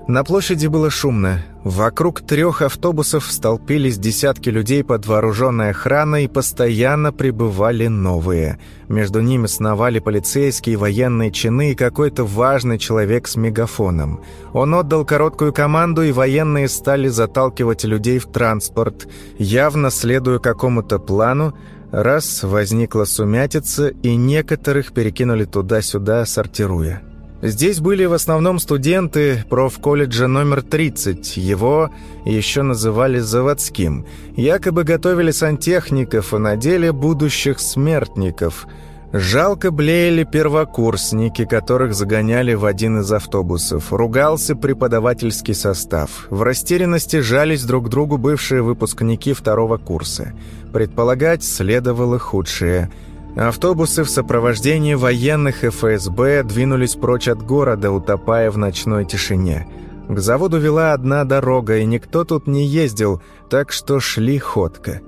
На площади было шумно. Вокруг трех автобусов столпились десятки людей под вооруженной охраной и постоянно прибывали новые. Между ними сновали полицейские, военные чины и какой-то важный человек с мегафоном. Он отдал короткую команду, и военные стали заталкивать людей в транспорт, явно следуя какому-то плану, раз возникла сумятица, и некоторых перекинули туда-сюда, сортируя. Здесь были в основном студенты профколледжа номер 30, его еще называли заводским. Якобы готовили сантехников, а на деле будущих смертников. Жалко блеяли первокурсники, которых загоняли в один из автобусов. Ругался преподавательский состав. В растерянности жались друг другу бывшие выпускники второго курса. Предполагать следовало худшее – Автобусы в сопровождении военных ФСБ двинулись прочь от города, утопая в ночной тишине. К заводу вела одна дорога, и никто тут не ездил, так что шли ходко.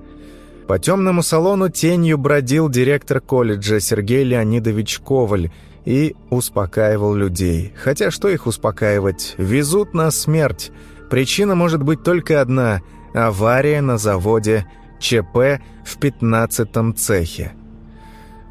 По темному салону тенью бродил директор колледжа Сергей Леонидович Коваль и успокаивал людей. Хотя что их успокаивать? Везут на смерть. Причина может быть только одна – авария на заводе ЧП в пятнадцатом цехе.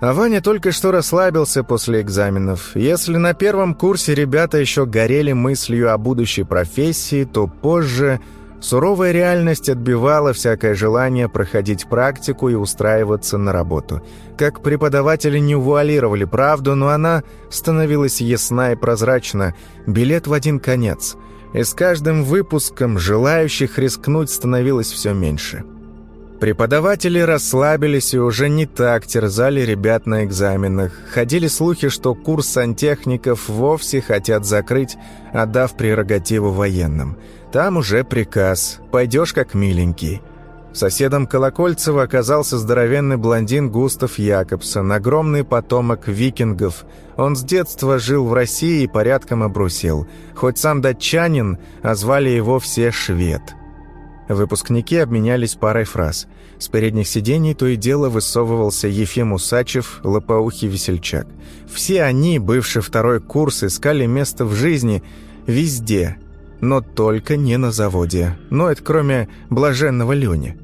А Ваня только что расслабился после экзаменов. Если на первом курсе ребята еще горели мыслью о будущей профессии, то позже суровая реальность отбивала всякое желание проходить практику и устраиваться на работу. Как преподаватели не вуалировали правду, но она становилась ясна и прозрачна. Билет в один конец. И с каждым выпуском желающих рискнуть становилось все меньше. Преподаватели расслабились и уже не так терзали ребят на экзаменах. Ходили слухи, что курс сантехников вовсе хотят закрыть, отдав прерогативу военным. Там уже приказ «пойдешь как миленький». Соседом Колокольцева оказался здоровенный блондин Густав Якобсон, огромный потомок викингов. Он с детства жил в России и порядком обрусел. Хоть сам датчанин, а звали его все швед – Выпускники обменялись парой фраз. С передних сидений то и дело высовывался Ефим Усачев, лопоухий весельчак. Все они, бывший второй курс, искали место в жизни везде, но только не на заводе. Но это кроме блаженного Лёни.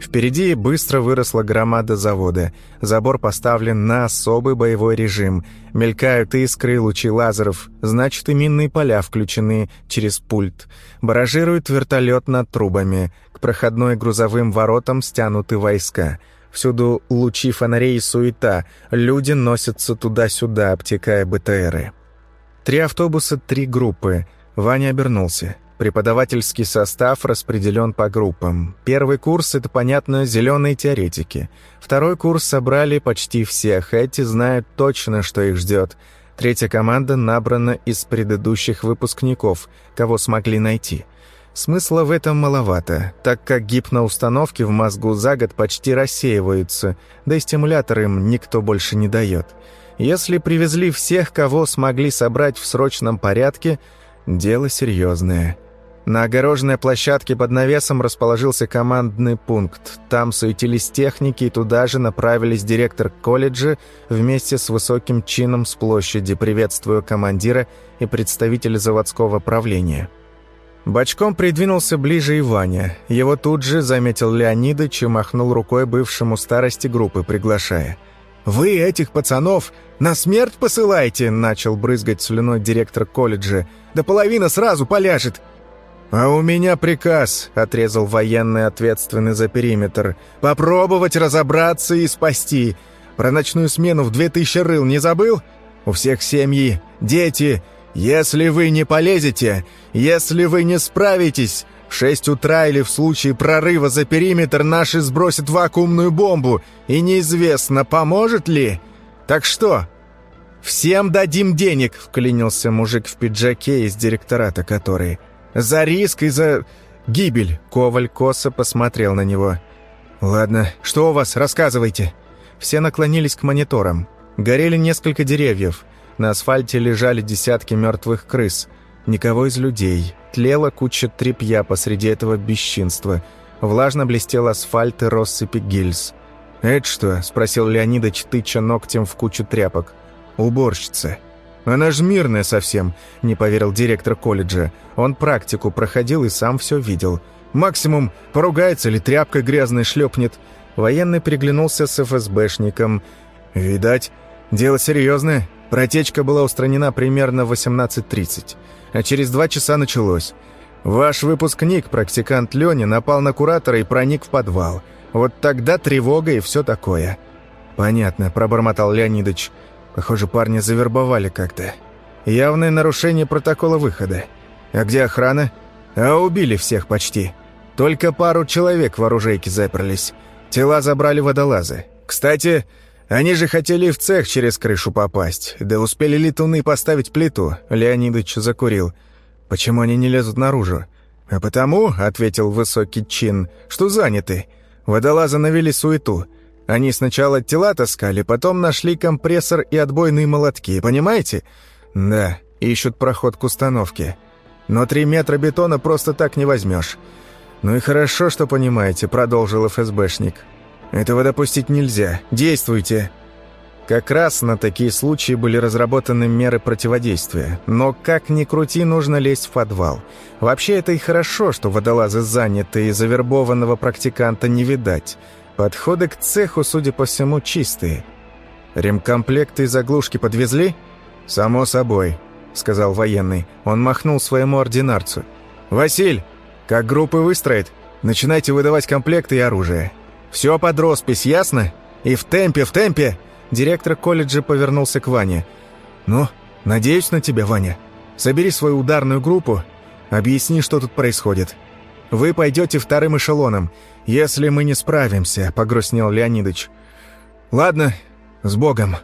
Впереди быстро выросла громада завода. Забор поставлен на особый боевой режим. Мелькают искры, лучи лазеров. Значит, и минные поля включены через пульт. Баражирует вертолет над трубами. К проходной грузовым воротам стянуты войска. Всюду лучи фонарей и суета. Люди носятся туда-сюда, обтекая БТРы. Три автобуса, три группы. Ваня обернулся. Преподавательский состав распределен по группам. Первый курс — это, понятно, зеленые теоретики. Второй курс собрали почти всех, эти знают точно, что их ждет. Третья команда набрана из предыдущих выпускников, кого смогли найти. Смысла в этом маловато, так как гипноустановки в мозгу за год почти рассеиваются, да и стимулятор им никто больше не дает. Если привезли всех, кого смогли собрать в срочном порядке, дело серьезное — на огороженной площадке под навесом расположился командный пункт. Там суетились техники, и туда же направились директор колледжа вместе с высоким чином с площади, приветствуя командира и представителя заводского правления. Бочком придвинулся ближе и Ваня. Его тут же заметил Леонидыч и махнул рукой бывшему старости группы, приглашая. «Вы этих пацанов на смерть посылаете?» – начал брызгать слюной директор колледжа. «Да половина сразу поляжет. «А у меня приказ», — отрезал военный, ответственный за периметр, «попробовать разобраться и спасти. Про ночную смену в две тысячи рыл не забыл? У всех семьи, дети. Если вы не полезете, если вы не справитесь, в шесть утра или в случае прорыва за периметр наши сбросят вакуумную бомбу, и неизвестно, поможет ли. Так что, «Всем дадим денег», — вклинился мужик в пиджаке из директората который... За риск и за гибель!» Коваль косо посмотрел на него. «Ладно, что у вас? Рассказывайте!» Все наклонились к мониторам. Горели несколько деревьев. На асфальте лежали десятки мертвых крыс. Никого из людей. Тлела куча тряпья посреди этого бесчинства. Влажно блестел асфальт и россыпи гильз. «Это что?» – спросил Леонидыч, тыча ногтем в кучу тряпок. «Уборщица». «Она ж мирная совсем», — не поверил директор колледжа. Он практику проходил и сам все видел. «Максимум поругается или тряпкой грязной шлепнет». Военный приглянулся с ФСБшником. «Видать, дело серьезное. Протечка была устранена примерно в 18.30, а через два часа началось. Ваш выпускник, практикант Леня, напал на куратора и проник в подвал. Вот тогда тревога и все такое». «Понятно», — пробормотал Леонидыч. Похоже, парня завербовали как-то. Явное нарушение протокола выхода. А где охрана? А убили всех почти. Только пару человек в оружейке заперлись. Тела забрали водолазы. Кстати, они же хотели в цех через крышу попасть. Да успели летуны поставить плиту. Леонидович закурил. Почему они не лезут наружу? А потому, — ответил высокий чин, — что заняты. Водолазы навели суету. Они сначала тела таскали, потом нашли компрессор и отбойные молотки, понимаете? Да, ищут проход к установке. Но три метра бетона просто так не возьмешь. Ну и хорошо, что понимаете, продолжил ФСБшник. Этого допустить нельзя. Действуйте. Как раз на такие случаи были разработаны меры противодействия. Но как ни крути, нужно лезть в подвал. Вообще это и хорошо, что водолазы заняты, и завербованного практиканта не видать. Подходы к цеху, судя по всему, чистые. «Ремкомплекты и заглушки подвезли?» «Само собой», — сказал военный. Он махнул своему ординарцу. «Василь, как группы выстроит, начинайте выдавать комплекты и оружие. Все под роспись, ясно? И в темпе, в темпе!» Директор колледжа повернулся к Ване. «Ну, надеюсь на тебя, Ваня. Собери свою ударную группу, объясни, что тут происходит. Вы пойдете вторым эшелоном. «Если мы не справимся», — погрустнел Леонидыч. «Ладно, с Богом».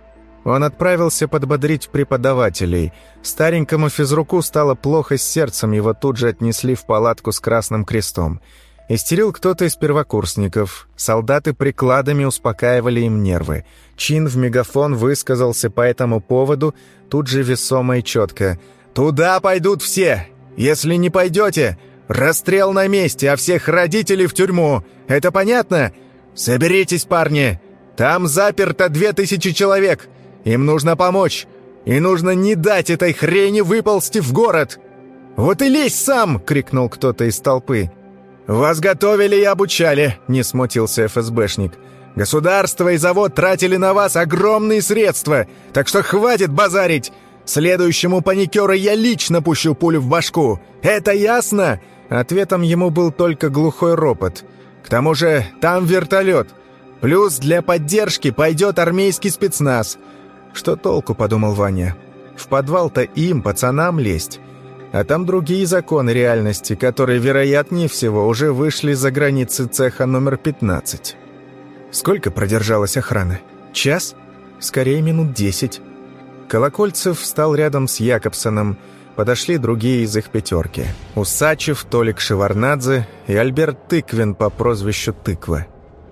Он отправился подбодрить преподавателей. Старенькому физруку стало плохо с сердцем, его тут же отнесли в палатку с красным крестом. Истерил кто-то из первокурсников. Солдаты прикладами успокаивали им нервы. Чин в мегафон высказался по этому поводу, тут же весомо и четко. «Туда пойдут все! Если не пойдете, Расстрел на месте, а всех родителей в тюрьму. Это понятно? Соберитесь, парни. Там заперто две тысячи человек. Им нужно помочь. И нужно не дать этой хрени выползти в город. «Вот и лезь сам!» — крикнул кто-то из толпы. «Вас готовили и обучали», — не смутился ФСБшник. «Государство и завод тратили на вас огромные средства, так что хватит базарить. Следующему паникеру я лично пущу пулю в башку. Это ясно?» Ответом ему был только глухой ропот. «К тому же там вертолет. Плюс для поддержки пойдет армейский спецназ». «Что толку?» — подумал Ваня. «В подвал-то им, пацанам, лезть». А там другие законы реальности, которые, вероятнее всего, уже вышли за границы цеха номер 15. Сколько продержалась охрана? Час? Скорее, минут десять. Колокольцев встал рядом с Якобсоном. Подошли другие из их пятерки. Усачев, Толик Шеварнадзе и Альберт Тыквин по прозвищу Тыква.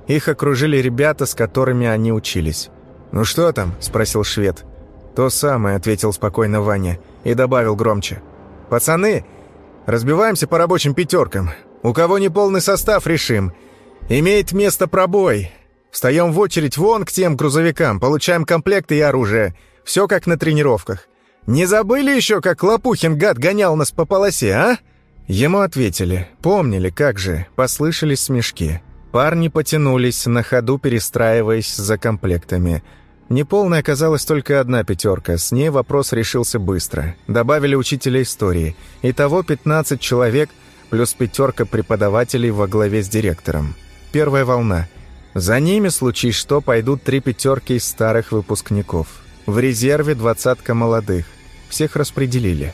Их окружили ребята, с которыми они учились. «Ну что там?» – спросил швед. «То самое», – ответил спокойно Ваня и добавил громче. «Пацаны, разбиваемся по рабочим пятеркам. У кого не полный состав, решим. Имеет место пробой. Встаем в очередь вон к тем грузовикам, получаем комплекты и оружие. Все как на тренировках. Не забыли еще, как Лопухин, гад, гонял нас по полосе, а?» Ему ответили. Помнили, как же. Послышались смешки. Парни потянулись, на ходу перестраиваясь за комплектами. Неполной оказалась только одна пятерка, с ней вопрос решился быстро. Добавили учителя истории. Итого 15 человек, плюс пятерка преподавателей во главе с директором. Первая волна. За ними, случись что, пойдут три пятерки из старых выпускников. В резерве двадцатка молодых. Всех распределили.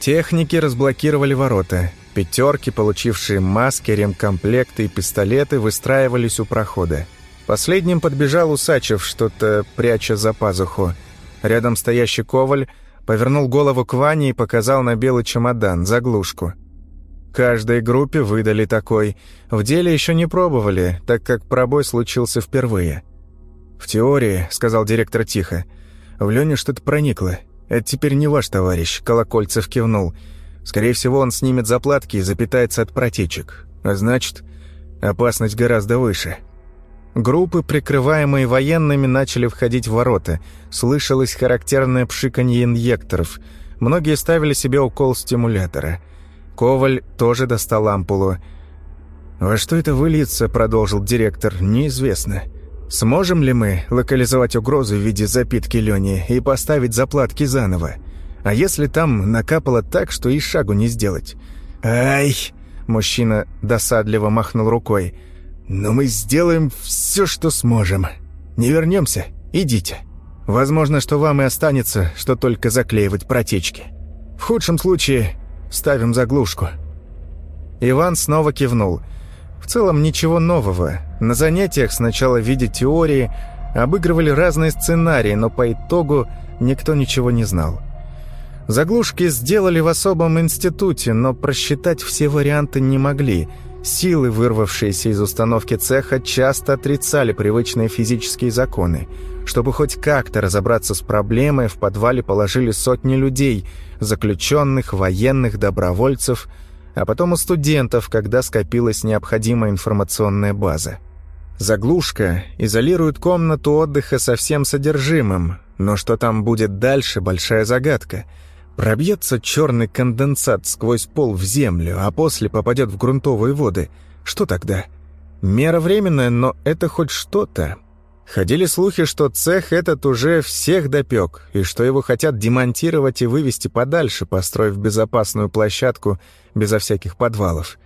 Техники разблокировали ворота. Пятерки, получившие маски, ремкомплекты и пистолеты, выстраивались у прохода. Последним подбежал Усачев, что-то пряча за пазуху. Рядом стоящий Коваль повернул голову к Ване и показал на белый чемодан, заглушку. Каждой группе выдали такой. В деле еще не пробовали, так как пробой случился впервые. «В теории», — сказал директор тихо, — «в Лене что-то проникло. Это теперь не ваш товарищ», — Колокольцев кивнул. «Скорее всего, он снимет заплатки и запитается от протечек. А значит, опасность гораздо выше». Группы, прикрываемые военными, начали входить в ворота. Слышалось характерное пшиканье инъекторов. Многие ставили себе укол стимулятора. Коваль тоже достал ампулу. «Во что это выльется?» – продолжил директор. «Неизвестно. Сможем ли мы локализовать угрозу в виде запитки Лёни и поставить заплатки заново? А если там накапало так, что и шагу не сделать?» «Ай!» – мужчина досадливо махнул рукой – но мы сделаем все, что сможем. Не вернемся? Идите. Возможно, что вам и останется, что только заклеивать протечки. В худшем случае ставим заглушку». Иван снова кивнул. В целом ничего нового. На занятиях сначала в виде теории обыгрывали разные сценарии, но по итогу никто ничего не знал. Заглушки сделали в особом институте, но просчитать все варианты не могли – Силы, вырвавшиеся из установки цеха, часто отрицали привычные физические законы. Чтобы хоть как-то разобраться с проблемой, в подвале положили сотни людей, заключенных, военных, добровольцев, а потом у студентов, когда скопилась необходимая информационная база. Заглушка изолирует комнату отдыха со всем содержимым, но что там будет дальше – большая загадка – Пробьется черный конденсат сквозь пол в землю, а после попадет в грунтовые воды. Что тогда? Мера временная, но это хоть что-то. Ходили слухи, что цех этот уже всех допек, и что его хотят демонтировать и вывести подальше, построив безопасную площадку безо всяких подвалов.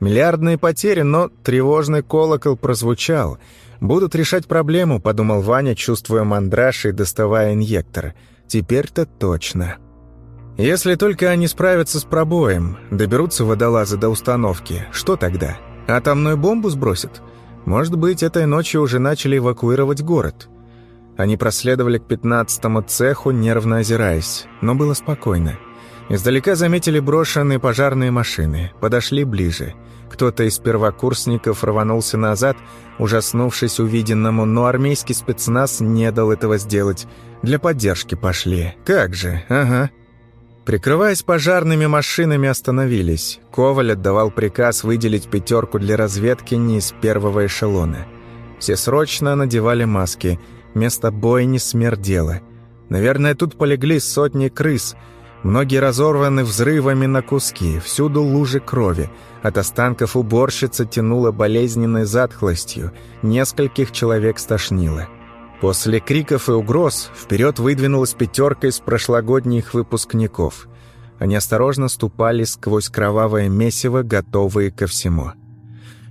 Миллиардные потери, но тревожный колокол прозвучал. «Будут решать проблему», — подумал Ваня, чувствуя мандраж и доставая инъектор. «Теперь-то точно». Если только они справятся с пробоем, доберутся водолазы до установки, что тогда? Атомную бомбу сбросят? Может быть, этой ночью уже начали эвакуировать город. Они проследовали к пятнадцатому цеху, нервно озираясь, но было спокойно. Издалека заметили брошенные пожарные машины, подошли ближе. Кто-то из первокурсников рванулся назад, ужаснувшись увиденному, но армейский спецназ не дал этого сделать. Для поддержки пошли. Как же, ага. Прикрываясь пожарными машинами, остановились. Коваль отдавал приказ выделить пятерку для разведки не из первого эшелона. Все срочно надевали маски. Место бойни смердело. Наверное, тут полегли сотни крыс. Многие разорваны взрывами на куски, всюду лужи крови. От останков уборщица тянуло болезненной затхлостью, нескольких человек стошнило. После криков и угроз вперед выдвинулась пятерка из прошлогодних выпускников. Они осторожно ступали сквозь кровавое месиво, готовые ко всему.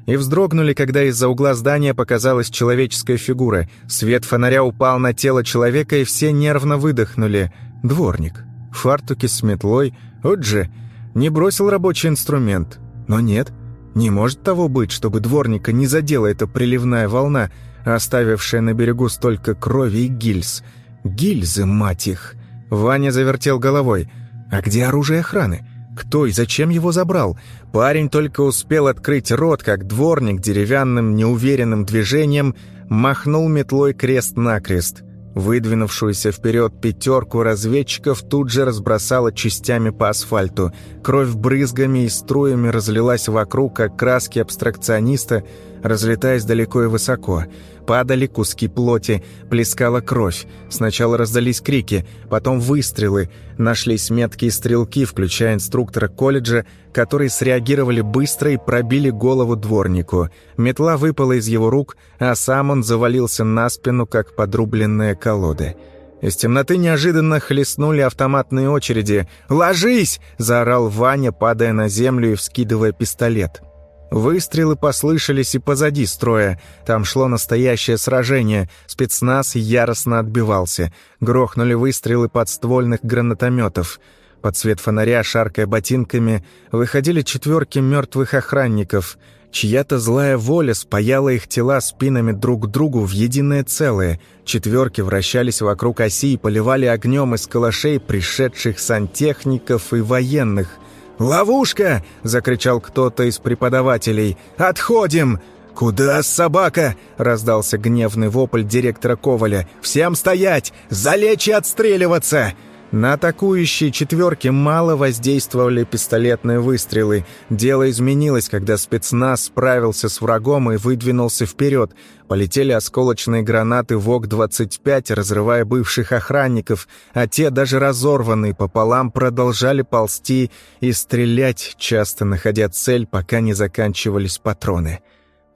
И вздрогнули, когда из-за угла здания показалась человеческая фигура. Свет фонаря упал на тело человека, и все нервно выдохнули. Дворник фартуке с метлой. Вот же, не бросил рабочий инструмент. Но нет, не может того быть, чтобы дворника не задела эта приливная волна, оставившая на берегу столько крови и гильз. Гильзы, мать их! Ваня завертел головой. А где оружие охраны? Кто и зачем его забрал? Парень только успел открыть рот, как дворник деревянным неуверенным движением махнул метлой крест-накрест. Выдвинувшуюся вперед пятерку разведчиков тут же разбросала частями по асфальту. Кровь брызгами и струями разлилась вокруг, как краски абстракциониста, разлетаясь далеко и высоко. Падали куски плоти, плескала кровь. Сначала раздались крики, потом выстрелы. Нашлись меткие стрелки, включая инструктора колледжа, которые среагировали быстро и пробили голову дворнику. Метла выпала из его рук, а сам он завалился на спину, как подрубленные колоды. Из темноты неожиданно хлестнули автоматные очереди. «Ложись!» – заорал Ваня, падая на землю и вскидывая пистолет. Выстрелы послышались и позади строя. Там шло настоящее сражение. Спецназ яростно отбивался. Грохнули выстрелы подствольных гранатометов. Под свет фонаря, шаркая ботинками, выходили четверки мертвых охранников. Чья-то злая воля спаяла их тела спинами друг к другу в единое целое. Четверки вращались вокруг оси и поливали огнем из калашей пришедших сантехников и военных. «Ловушка!» — закричал кто-то из преподавателей. «Отходим!» «Куда собака?» — раздался гневный вопль директора Коваля. «Всем стоять! Залечь и отстреливаться!» На атакующие четверки мало воздействовали пистолетные выстрелы. Дело изменилось, когда спецназ справился с врагом и выдвинулся вперед. Полетели осколочные гранаты ВОК-25, разрывая бывших охранников, а те, даже разорванные пополам, продолжали ползти и стрелять, часто находя цель, пока не заканчивались патроны.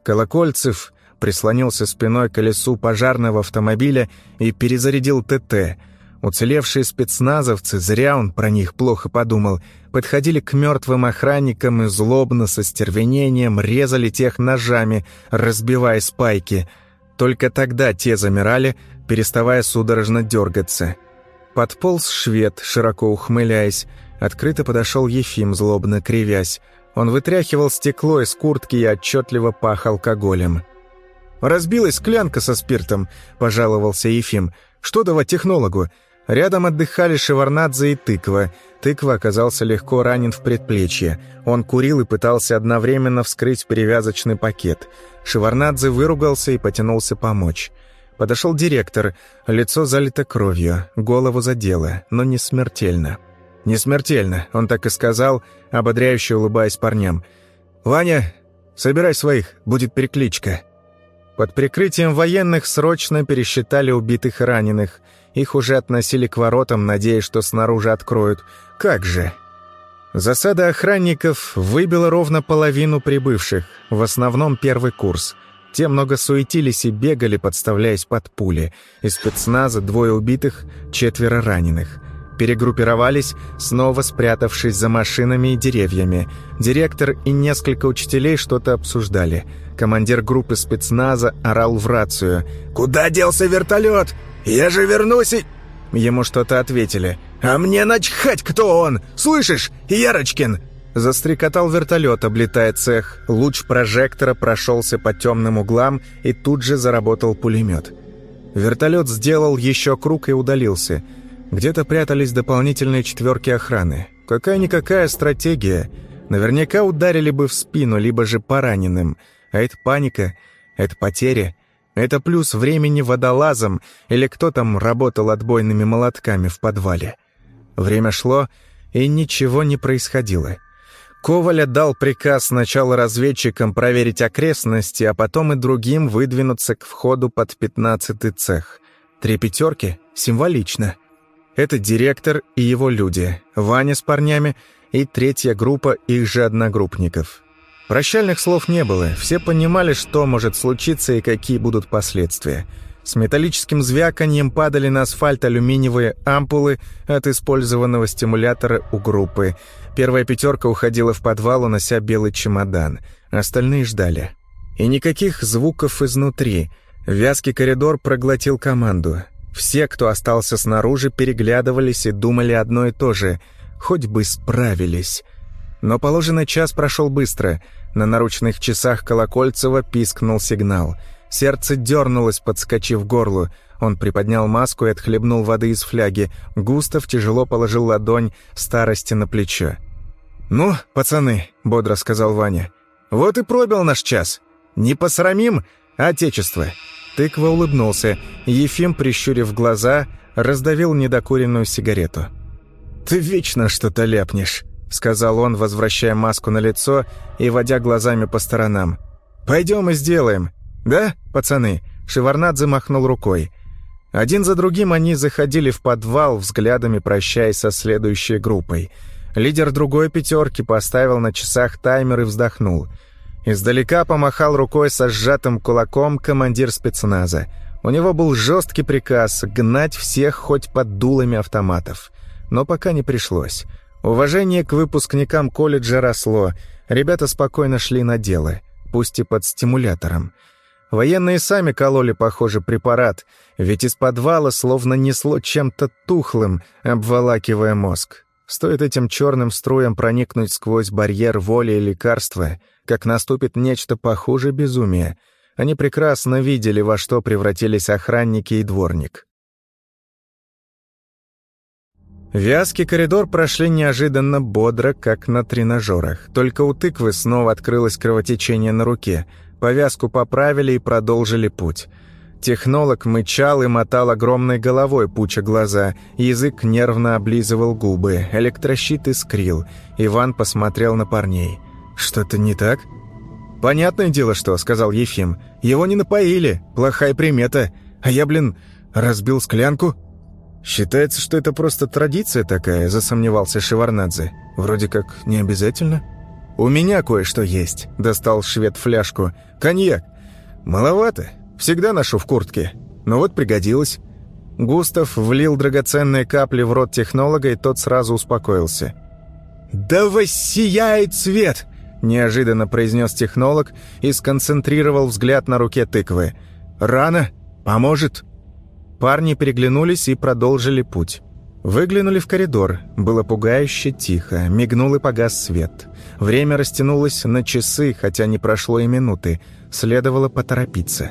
Колокольцев прислонился спиной к колесу пожарного автомобиля и перезарядил ТТ — Уцелевшие спецназовцы, зря он про них плохо подумал, подходили к мертвым охранникам и злобно со стервенением резали тех ножами, разбивая спайки. Только тогда те замирали, переставая судорожно дергаться. Подполз швед, широко ухмыляясь. Открыто подошел Ефим, злобно кривясь. Он вытряхивал стекло из куртки и отчетливо пах алкоголем. «Разбилась склянка со спиртом», — пожаловался Ефим. «Что давать технологу? Рядом отдыхали Шеварнадзе и Тыква. Тыква оказался легко ранен в предплечье. Он курил и пытался одновременно вскрыть перевязочный пакет. Шеварнадзе выругался и потянулся помочь. Подошел директор. Лицо залито кровью, голову задело, но не смертельно. «Не смертельно», — он так и сказал, ободряюще улыбаясь парням. «Ваня, собирай своих, будет перекличка». Под прикрытием военных срочно пересчитали убитых и раненых — их уже относили к воротам, надеясь, что снаружи откроют. Как же? Засада охранников выбила ровно половину прибывших, в основном первый курс. Те много суетились и бегали, подставляясь под пули. Из спецназа двое убитых, четверо раненых. Перегруппировались, снова спрятавшись за машинами и деревьями. Директор и несколько учителей что-то обсуждали. Командир группы спецназа орал в рацию. «Куда делся вертолет? «Я же вернусь и...» Ему что-то ответили. «А мне начхать, кто он! Слышишь, Ярочкин!» Застрекотал вертолет, облетая цех. Луч прожектора прошелся по темным углам, и тут же заработал пулемет. Вертолет сделал еще круг и удалился. Где-то прятались дополнительные четверки охраны. Какая-никакая стратегия. Наверняка ударили бы в спину, либо же по. А это паника, это потери. Это плюс времени водолазом или кто там работал отбойными молотками в подвале. Время шло, и ничего не происходило. Коваль отдал приказ сначала разведчикам проверить окрестности, а потом и другим выдвинуться к входу под пятнадцатый цех. Три пятерки? Символично. Это директор и его люди, Ваня с парнями и третья группа их же одногруппников. Прощальных слов не было, все понимали, что может случиться и какие будут последствия. С металлическим звяканьем падали на асфальт алюминиевые ампулы от использованного стимулятора у группы. Первая пятерка уходила в подвал, унося белый чемодан. Остальные ждали. И никаких звуков изнутри. Вязкий коридор проглотил команду. Все, кто остался снаружи, переглядывались и думали одно и то же. Хоть бы справились. Но положенный час прошел быстро. На наручных часах Колокольцева пискнул сигнал. Сердце дернулось, подскочив горлу. Он приподнял маску и отхлебнул воды из фляги. Густав тяжело положил ладонь старости на плечо. «Ну, пацаны», — бодро сказал Ваня, — «вот и пробил наш час. Не посрамим Отечество». Тыква улыбнулся. Ефим, прищурив глаза, раздавил недокуренную сигарету. «Ты вечно что-то ляпнешь», — сказал он, возвращая маску на лицо и водя глазами по сторонам. «Пойдем и сделаем. Да, пацаны?» Шеварнадзе махнул рукой. Один за другим они заходили в подвал, взглядами прощаясь со следующей группой. Лидер другой пятерки поставил на часах таймер и вздохнул — Издалека помахал рукой со сжатым кулаком командир спецназа. У него был жесткий приказ гнать всех хоть под дулами автоматов. Но пока не пришлось. Уважение к выпускникам колледжа росло. Ребята спокойно шли на дело, пусть и под стимулятором. Военные сами кололи, похоже, препарат, ведь из подвала словно несло чем-то тухлым, обволакивая мозг. Стоит этим черным струям проникнуть сквозь барьер воли и лекарства — как наступит нечто похуже безумия. Они прекрасно видели, во что превратились охранники и дворник. Вязкий коридор прошли неожиданно бодро, как на тренажерах. Только у тыквы снова открылось кровотечение на руке. Повязку поправили и продолжили путь. Технолог мычал и мотал огромной головой, пуча глаза. Язык нервно облизывал губы. Электрощит искрил. Иван посмотрел на парней. «Что-то не так?» «Понятное дело, что», — сказал Ефим. «Его не напоили. Плохая примета. А я, блин, разбил склянку». «Считается, что это просто традиция такая», — засомневался Шеварнадзе. «Вроде как не обязательно». «У меня кое-что есть», — достал швед фляжку. «Коньяк. Маловато. Всегда ношу в куртке. Но вот пригодилось». Густав влил драгоценные капли в рот технолога, и тот сразу успокоился. «Да воссияет свет!» неожиданно произнес технолог и сконцентрировал взгляд на руке тыквы. «Рано? Поможет?» Парни переглянулись и продолжили путь. Выглянули в коридор. Было пугающе тихо. Мигнул и погас свет. Время растянулось на часы, хотя не прошло и минуты. Следовало поторопиться.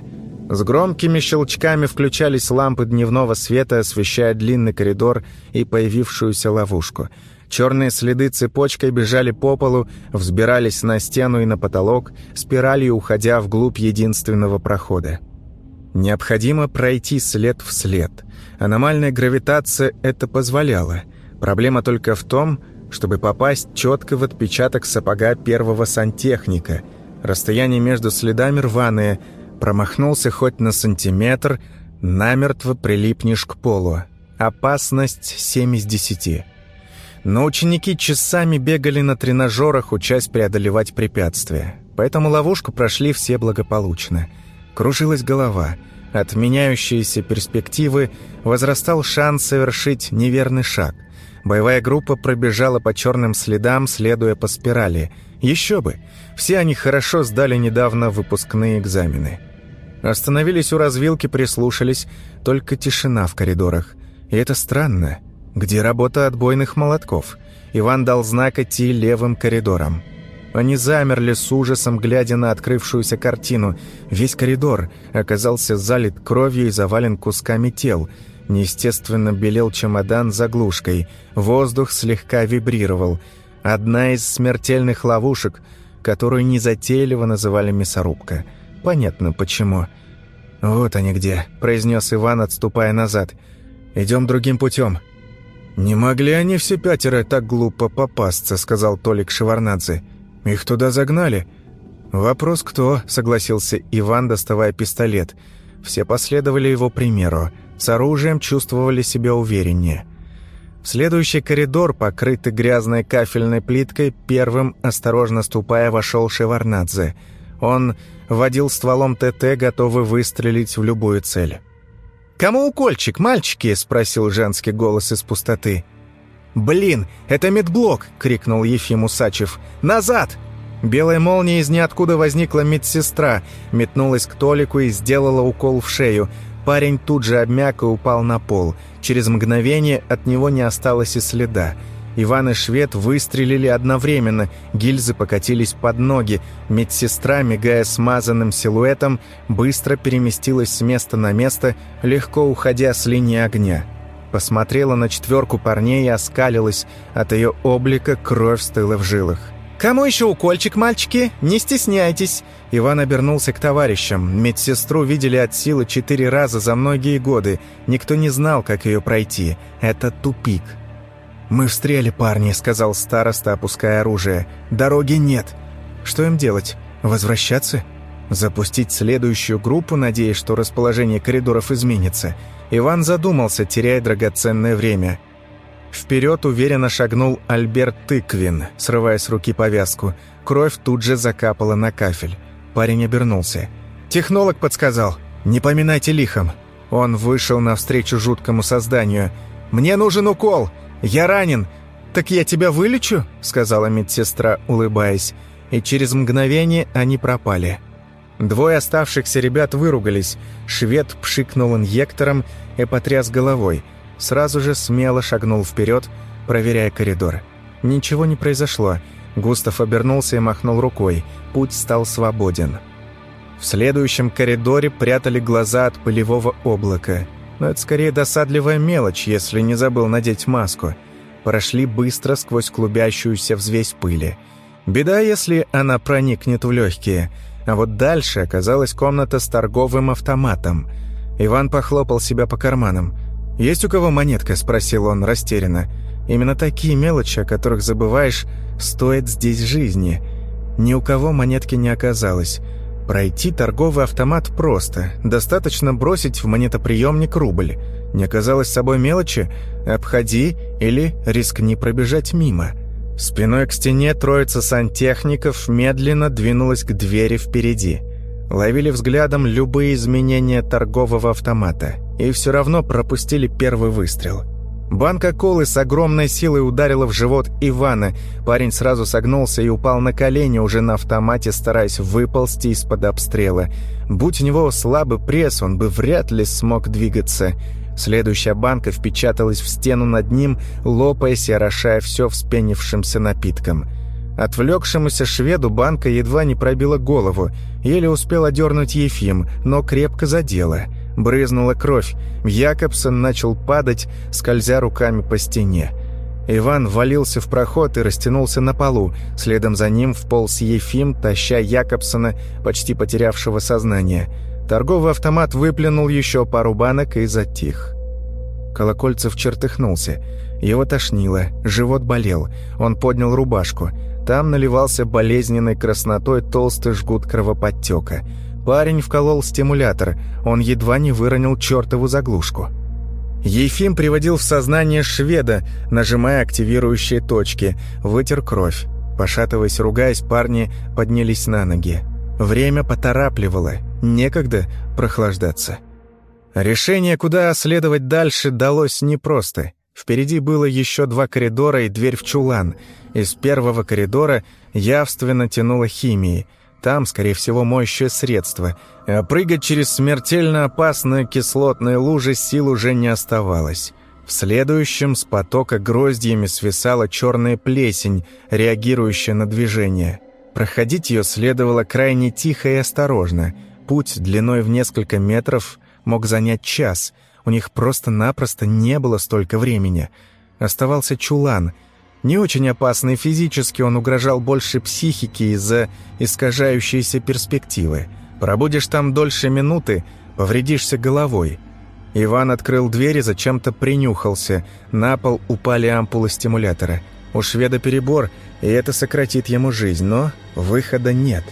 С громкими щелчками включались лампы дневного света, освещая длинный коридор и появившуюся ловушку — Черные следы цепочкой бежали по полу, взбирались на стену и на потолок, спиралью уходя вглубь единственного прохода. Необходимо пройти след в след. Аномальная гравитация это позволяла. Проблема только в том, чтобы попасть четко в отпечаток сапога первого сантехника. Расстояние между следами рваное. Промахнулся хоть на сантиметр, намертво прилипнешь к полу. Опасность 7 из 10. Но ученики часами бегали на тренажерах, учась преодолевать препятствия. Поэтому ловушку прошли все благополучно. Кружилась голова. От меняющейся перспективы возрастал шанс совершить неверный шаг. Боевая группа пробежала по черным следам, следуя по спирали. Еще бы! Все они хорошо сдали недавно выпускные экзамены. Остановились у развилки, прислушались. Только тишина в коридорах. И это странно. Где работа отбойных молотков? Иван дал знак идти левым коридором. Они замерли с ужасом, глядя на открывшуюся картину. Весь коридор оказался залит кровью и завален кусками тел. Неестественно белел чемодан заглушкой. Воздух слегка вибрировал. Одна из смертельных ловушек, которую незатейливо называли мясорубка. Понятно, почему. «Вот они где», — произнес Иван, отступая назад. «Идем другим путем». «Не могли они все пятеро так глупо попасться», — сказал Толик Шеварнадзе. «Их туда загнали». «Вопрос кто?» — согласился Иван, доставая пистолет. Все последовали его примеру. С оружием чувствовали себя увереннее. В следующий коридор, покрытый грязной кафельной плиткой, первым, осторожно ступая, вошел Шеварнадзе. Он водил стволом ТТ, готовый выстрелить в любую цель. «Кому укольчик, мальчики?» – спросил женский голос из пустоты. «Блин, это медблок!» — крикнул Ефим Усачев. «Назад!» Белая молния из ниоткуда возникла медсестра, метнулась к Толику и сделала укол в шею. Парень тут же обмяк и упал на пол. Через мгновение от него не осталось и следа. Иван и Швед выстрелили одновременно, гильзы покатились под ноги. Медсестра, мигая смазанным силуэтом, быстро переместилась с места на место, легко уходя с линии огня посмотрела на четверку парней и оскалилась. От ее облика кровь стыла в жилах. «Кому еще укольчик, мальчики? Не стесняйтесь!» Иван обернулся к товарищам. Медсестру видели от силы четыре раза за многие годы. Никто не знал, как ее пройти. Это тупик. «Мы встряли, парни», — сказал староста, опуская оружие. «Дороги нет. Что им делать? Возвращаться? Запустить следующую группу, надеясь, что расположение коридоров изменится?» Иван задумался, теряя драгоценное время. Вперед уверенно шагнул Альберт Тыквин, срывая с руки повязку. Кровь тут же закапала на кафель. Парень обернулся. «Технолог подсказал. Не поминайте лихом». Он вышел навстречу жуткому созданию. «Мне нужен укол! Я ранен! Так я тебя вылечу?» сказала медсестра, улыбаясь. И через мгновение они пропали. Двое оставшихся ребят выругались. Швед пшикнул инъектором и потряс головой. Сразу же смело шагнул вперед, проверяя коридор. Ничего не произошло. Густав обернулся и махнул рукой. Путь стал свободен. В следующем коридоре прятали глаза от пылевого облака. Но это скорее досадливая мелочь, если не забыл надеть маску. Прошли быстро сквозь клубящуюся взвесь пыли. Беда, если она проникнет в легкие – а вот дальше оказалась комната с торговым автоматом. Иван похлопал себя по карманам. «Есть у кого монетка?» – спросил он растерянно. «Именно такие мелочи, о которых забываешь, стоят здесь жизни». Ни у кого монетки не оказалось. Пройти торговый автомат просто. Достаточно бросить в монетоприемник рубль. Не оказалось с собой мелочи – обходи или рискни пробежать мимо – Спиной к стене троица сантехников медленно двинулась к двери впереди. Ловили взглядом любые изменения торгового автомата и все равно пропустили первый выстрел. Банка колы с огромной силой ударила в живот Ивана. Парень сразу согнулся и упал на колени уже на автомате, стараясь выползти из-под обстрела. Будь у него слабый пресс, он бы вряд ли смог двигаться – Следующая банка впечаталась в стену над ним, лопаясь и орошая все вспенившимся напитком. Отвлекшемуся шведу банка едва не пробила голову. Еле успел одернуть Ефим, но крепко задела. Брызнула кровь. Якобсон начал падать, скользя руками по стене. Иван валился в проход и растянулся на полу. Следом за ним вполз Ефим, таща Якобсона, почти потерявшего сознание. Торговый автомат выплюнул еще пару банок и затих. Колокольцев чертыхнулся. Его тошнило, живот болел. Он поднял рубашку. Там наливался болезненной краснотой толстый жгут кровоподтека. Парень вколол стимулятор. Он едва не выронил чертову заглушку. Ефим приводил в сознание шведа, нажимая активирующие точки. Вытер кровь. Пошатываясь, ругаясь, парни поднялись на ноги. Время поторапливало, некогда прохлаждаться. Решение, куда следовать дальше, далось непросто. Впереди было еще два коридора и дверь в чулан. Из первого коридора явственно тянуло химией. Там, скорее всего, моющее средство. А прыгать через смертельно опасные кислотные лужи сил уже не оставалось. В следующем с потока гроздьями свисала черная плесень, реагирующая на движение. Проходить ее следовало крайне тихо и осторожно. Путь длиной в несколько метров мог занять час. У них просто-напросто не было столько времени. Оставался чулан. Не очень опасный физически, он угрожал больше психике из-за искажающейся перспективы. Пробудешь там дольше минуты, повредишься головой. Иван открыл дверь и зачем-то принюхался. На пол упали ампулы стимулятора. У шведа перебор — и это сократит ему жизнь, но выхода нет.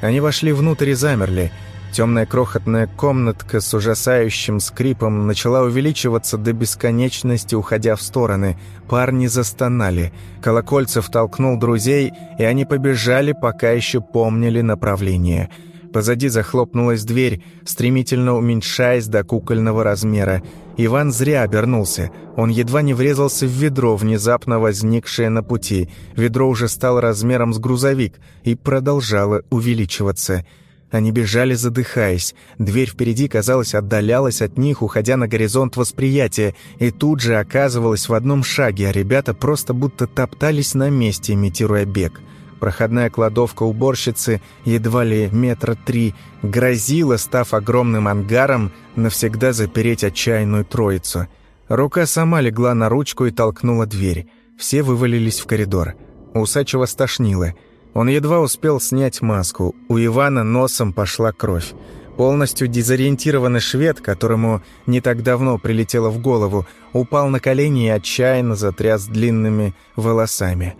Они вошли внутрь и замерли. Темная крохотная комнатка с ужасающим скрипом начала увеличиваться до бесконечности, уходя в стороны. Парни застонали. Колокольцев толкнул друзей, и они побежали, пока еще помнили направление. Позади захлопнулась дверь, стремительно уменьшаясь до кукольного размера. Иван зря обернулся. Он едва не врезался в ведро, внезапно возникшее на пути. Ведро уже стало размером с грузовик и продолжало увеличиваться. Они бежали, задыхаясь. Дверь впереди, казалось, отдалялась от них, уходя на горизонт восприятия, и тут же оказывалась в одном шаге, а ребята просто будто топтались на месте, имитируя бег. Проходная кладовка уборщицы, едва ли метра три, грозила, став огромным ангаром, навсегда запереть отчаянную троицу. Рука сама легла на ручку и толкнула дверь. Все вывалились в коридор. Усачева стошнило – он едва успел снять маску. У Ивана носом пошла кровь. Полностью дезориентированный швед, которому не так давно прилетело в голову, упал на колени и отчаянно затряс длинными волосами.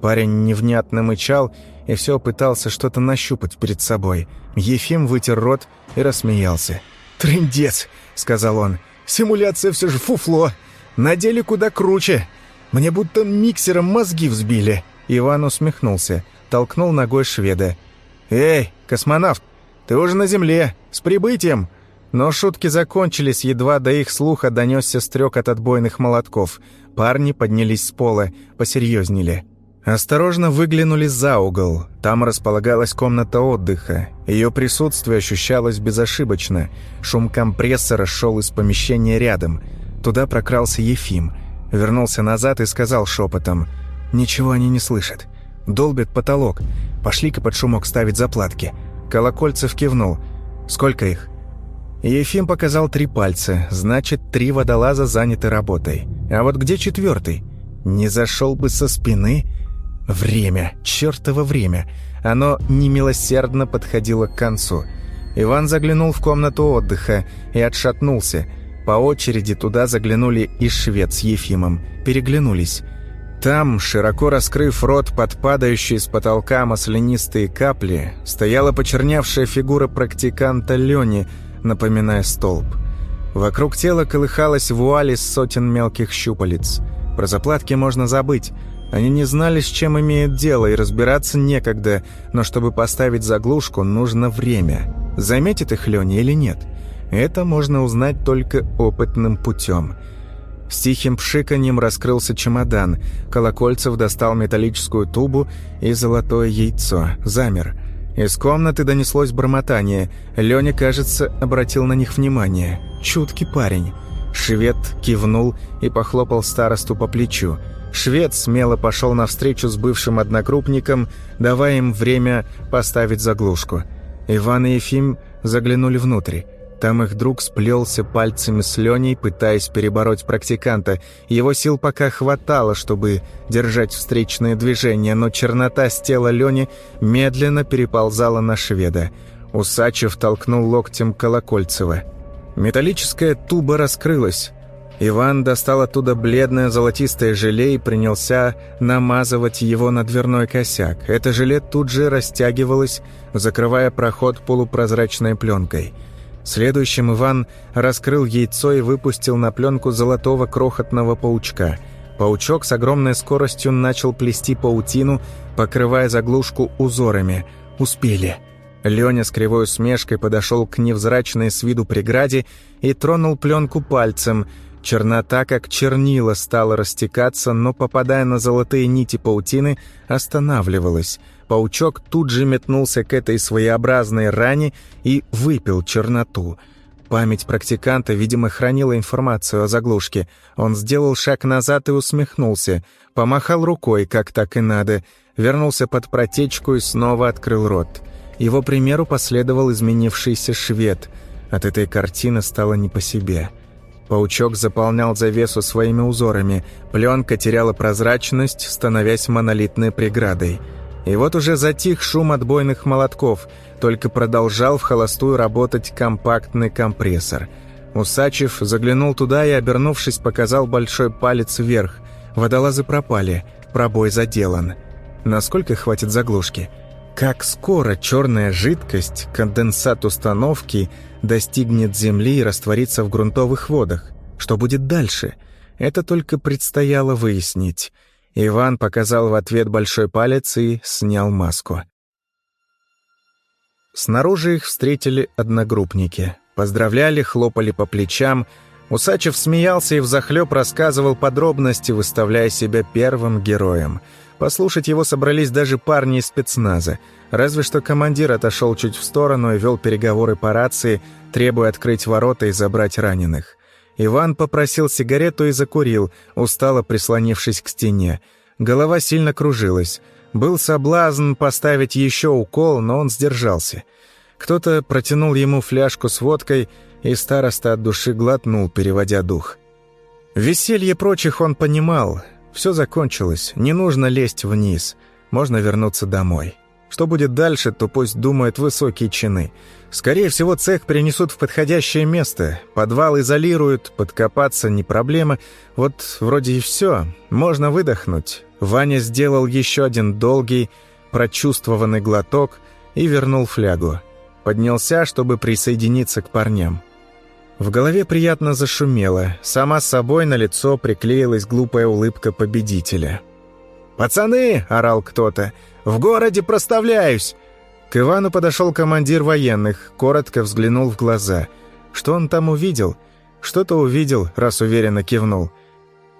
Парень невнятно мычал и все пытался что-то нащупать перед собой. Ефим вытер рот и рассмеялся. «Трындец!» — сказал он. «Симуляция все же фуфло. На деле куда круче. Мне будто миксером мозги взбили». Иван усмехнулся толкнул ногой шведа. «Эй, космонавт, ты уже на земле! С прибытием!» Но шутки закончились, едва до их слуха донесся стрек от отбойных молотков. Парни поднялись с пола, посерьезнели. Осторожно выглянули за угол. Там располагалась комната отдыха. Ее присутствие ощущалось безошибочно. Шум компрессора шел из помещения рядом. Туда прокрался Ефим. Вернулся назад и сказал шепотом. «Ничего они не слышат. Долбит потолок. Пошли-ка под шумок ставить заплатки. Колокольцев кивнул. Сколько их? Ефим показал три пальца. Значит, три водолаза заняты работой. А вот где четвертый? Не зашел бы со спины? Время. Чертово время. Оно немилосердно подходило к концу. Иван заглянул в комнату отдыха и отшатнулся. По очереди туда заглянули и швед с Ефимом. Переглянулись. Там, широко раскрыв рот под падающие с потолка маслянистые капли, стояла почернявшая фигура практиканта Лени, напоминая столб. Вокруг тела колыхалась вуаль из сотен мелких щупалец. Про заплатки можно забыть. Они не знали, с чем имеют дело, и разбираться некогда, но чтобы поставить заглушку, нужно время. Заметит их Леня или нет? Это можно узнать только опытным путем – с тихим пшиканьем раскрылся чемодан. Колокольцев достал металлическую тубу и золотое яйцо. Замер. Из комнаты донеслось бормотание. Леня, кажется, обратил на них внимание. Чуткий парень. Швед кивнул и похлопал старосту по плечу. Швед смело пошел навстречу с бывшим однокрупником, давая им время поставить заглушку. Иван и Ефим заглянули внутрь. Там их друг сплелся пальцами с Леней, пытаясь перебороть практиканта. Его сил пока хватало, чтобы держать встречное движение, но чернота с тела Лени медленно переползала на шведа. Усачев толкнул локтем Колокольцева. Металлическая туба раскрылась. Иван достал оттуда бледное золотистое желе и принялся намазывать его на дверной косяк. Это желе тут же растягивалось, закрывая проход полупрозрачной пленкой – Следующим Иван раскрыл яйцо и выпустил на пленку золотого крохотного паучка. Паучок с огромной скоростью начал плести паутину, покрывая заглушку узорами. Успели. Леня с кривой усмешкой подошел к невзрачной с виду преграде и тронул пленку пальцем. Чернота, как чернила, стала растекаться, но, попадая на золотые нити паутины, останавливалась – Паучок тут же метнулся к этой своеобразной ране и выпил черноту. Память практиканта, видимо, хранила информацию о заглушке. Он сделал шаг назад и усмехнулся. Помахал рукой, как так и надо. Вернулся под протечку и снова открыл рот. Его примеру последовал изменившийся швед. От этой картины стало не по себе. Паучок заполнял завесу своими узорами. Пленка теряла прозрачность, становясь монолитной преградой. И вот уже затих шум отбойных молотков, только продолжал в холостую работать компактный компрессор. Усачев заглянул туда и, обернувшись, показал большой палец вверх. Водолазы пропали, пробой заделан. Насколько хватит заглушки? Как скоро черная жидкость, конденсат установки, достигнет Земли и растворится в грунтовых водах? Что будет дальше? Это только предстояло выяснить. Иван показал в ответ большой палец и снял маску. Снаружи их встретили одногруппники. Поздравляли, хлопали по плечам. Усачев смеялся и взахлеб рассказывал подробности, выставляя себя первым героем — Послушать его собрались даже парни из спецназа. Разве что командир отошел чуть в сторону и вел переговоры по рации, требуя открыть ворота и забрать раненых. Иван попросил сигарету и закурил, устало прислонившись к стене. Голова сильно кружилась. Был соблазн поставить еще укол, но он сдержался. Кто-то протянул ему фляжку с водкой, и староста от души глотнул, переводя дух. Веселье прочих он понимал, все закончилось, не нужно лезть вниз, можно вернуться домой. Что будет дальше, то пусть думают высокие чины. Скорее всего, цех перенесут в подходящее место. Подвал изолируют, подкопаться не проблема. Вот вроде и все. Можно выдохнуть. Ваня сделал еще один долгий, прочувствованный глоток и вернул флягу. Поднялся, чтобы присоединиться к парням. В голове приятно зашумело. Сама собой на лицо приклеилась глупая улыбка победителя. «Пацаны!» — орал кто-то. «В городе проставляюсь!» К Ивану подошел командир военных, коротко взглянул в глаза. Что он там увидел? Что-то увидел, раз уверенно кивнул.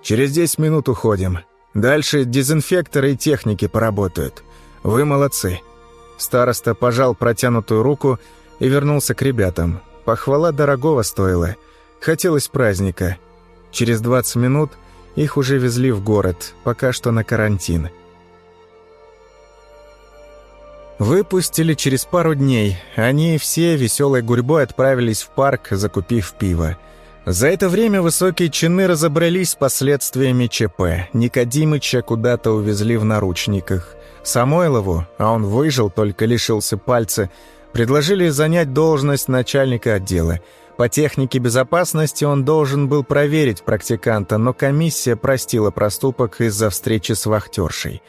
«Через десять минут уходим. Дальше дезинфекторы и техники поработают. Вы молодцы». Староста пожал протянутую руку и вернулся к ребятам. Похвала дорогого стоила. Хотелось праздника. Через 20 минут их уже везли в город, пока что на карантин. Выпустили через пару дней. Они все веселой гурьбой отправились в парк, закупив пиво. За это время высокие чины разобрались с последствиями ЧП. Никодимыча куда-то увезли в наручниках. Самойлову, а он выжил, только лишился пальца, Предложили занять должность начальника отдела. По технике безопасности он должен был проверить практиканта, но комиссия простила проступок из-за встречи с вахтершей.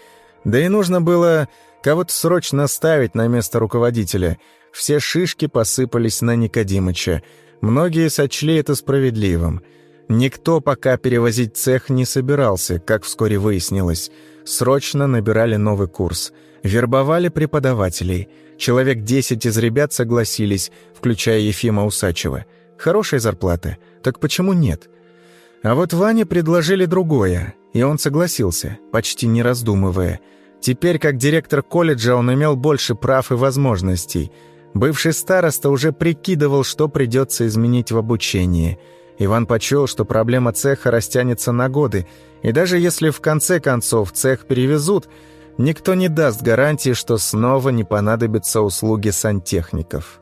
Да и нужно было кого-то срочно ставить на место руководителя. Все шишки посыпались на Никодимыча. Многие сочли это справедливым. Никто пока перевозить цех не собирался, как вскоре выяснилось. Срочно набирали новый курс. Вербовали преподавателей – Человек десять из ребят согласились, включая Ефима Усачева. Хорошая зарплата, так почему нет? А вот Ване предложили другое, и он согласился, почти не раздумывая. Теперь, как директор колледжа, он имел больше прав и возможностей. Бывший староста уже прикидывал, что придется изменить в обучении. Иван почел, что проблема цеха растянется на годы, и даже если в конце концов цех перевезут – никто не даст гарантии, что снова не понадобятся услуги сантехников.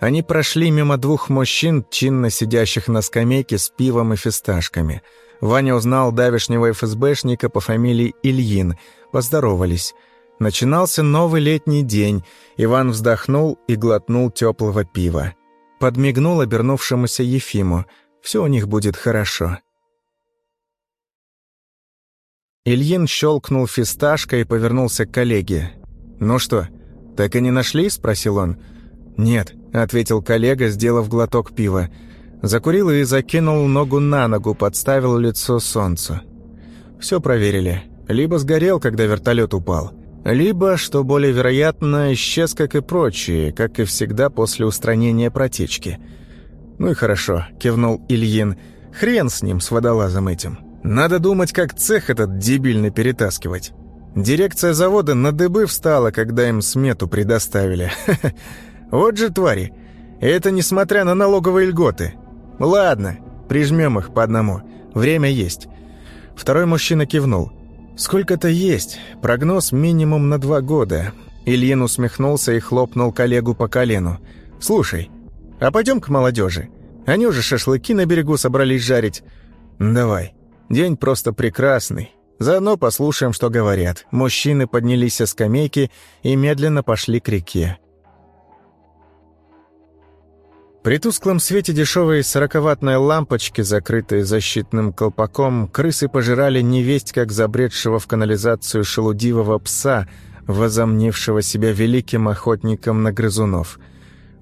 Они прошли мимо двух мужчин, чинно сидящих на скамейке с пивом и фисташками. Ваня узнал давешнего ФСБшника по фамилии Ильин. Поздоровались. Начинался новый летний день. Иван вздохнул и глотнул теплого пива. Подмигнул обернувшемуся Ефиму. «Все у них будет хорошо». Ильин щелкнул фисташкой и повернулся к коллеге. «Ну что, так и не нашли?» – спросил он. «Нет», – ответил коллега, сделав глоток пива. Закурил и закинул ногу на ногу, подставил лицо солнцу. Все проверили. Либо сгорел, когда вертолет упал, либо, что более вероятно, исчез, как и прочие, как и всегда после устранения протечки. «Ну и хорошо», – кивнул Ильин. «Хрен с ним, с водолазом этим». Надо думать, как цех этот дебильный перетаскивать. Дирекция завода на дыбы встала, когда им смету предоставили. Вот же твари. это несмотря на налоговые льготы. Ладно, прижмем их по одному. Время есть. Второй мужчина кивнул. Сколько-то есть. Прогноз минимум на два года. Ильин усмехнулся и хлопнул коллегу по колену. «Слушай, а пойдем к молодежи. Они уже шашлыки на берегу собрались жарить. Давай». День просто прекрасный. Заодно послушаем, что говорят. Мужчины поднялись со скамейки и медленно пошли к реке. При тусклом свете дешевой сороковатной лампочки, закрытой защитным колпаком, крысы пожирали невесть как забредшего в канализацию шелудивого пса, возомнившего себя великим охотником на грызунов.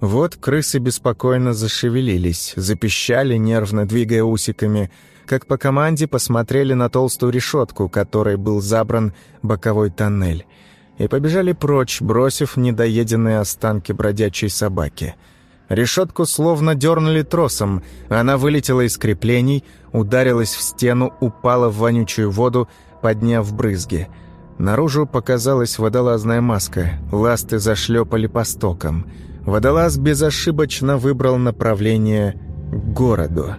Вот крысы беспокойно зашевелились, запищали, нервно двигая усиками, как по команде посмотрели на толстую решетку, которой был забран боковой тоннель, и побежали прочь, бросив недоеденные останки бродячей собаки. Решетку словно дернули тросом, она вылетела из креплений, ударилась в стену, упала в вонючую воду, подняв брызги. Наружу показалась водолазная маска, ласты зашлепали по стокам. Водолаз безошибочно выбрал направление к городу.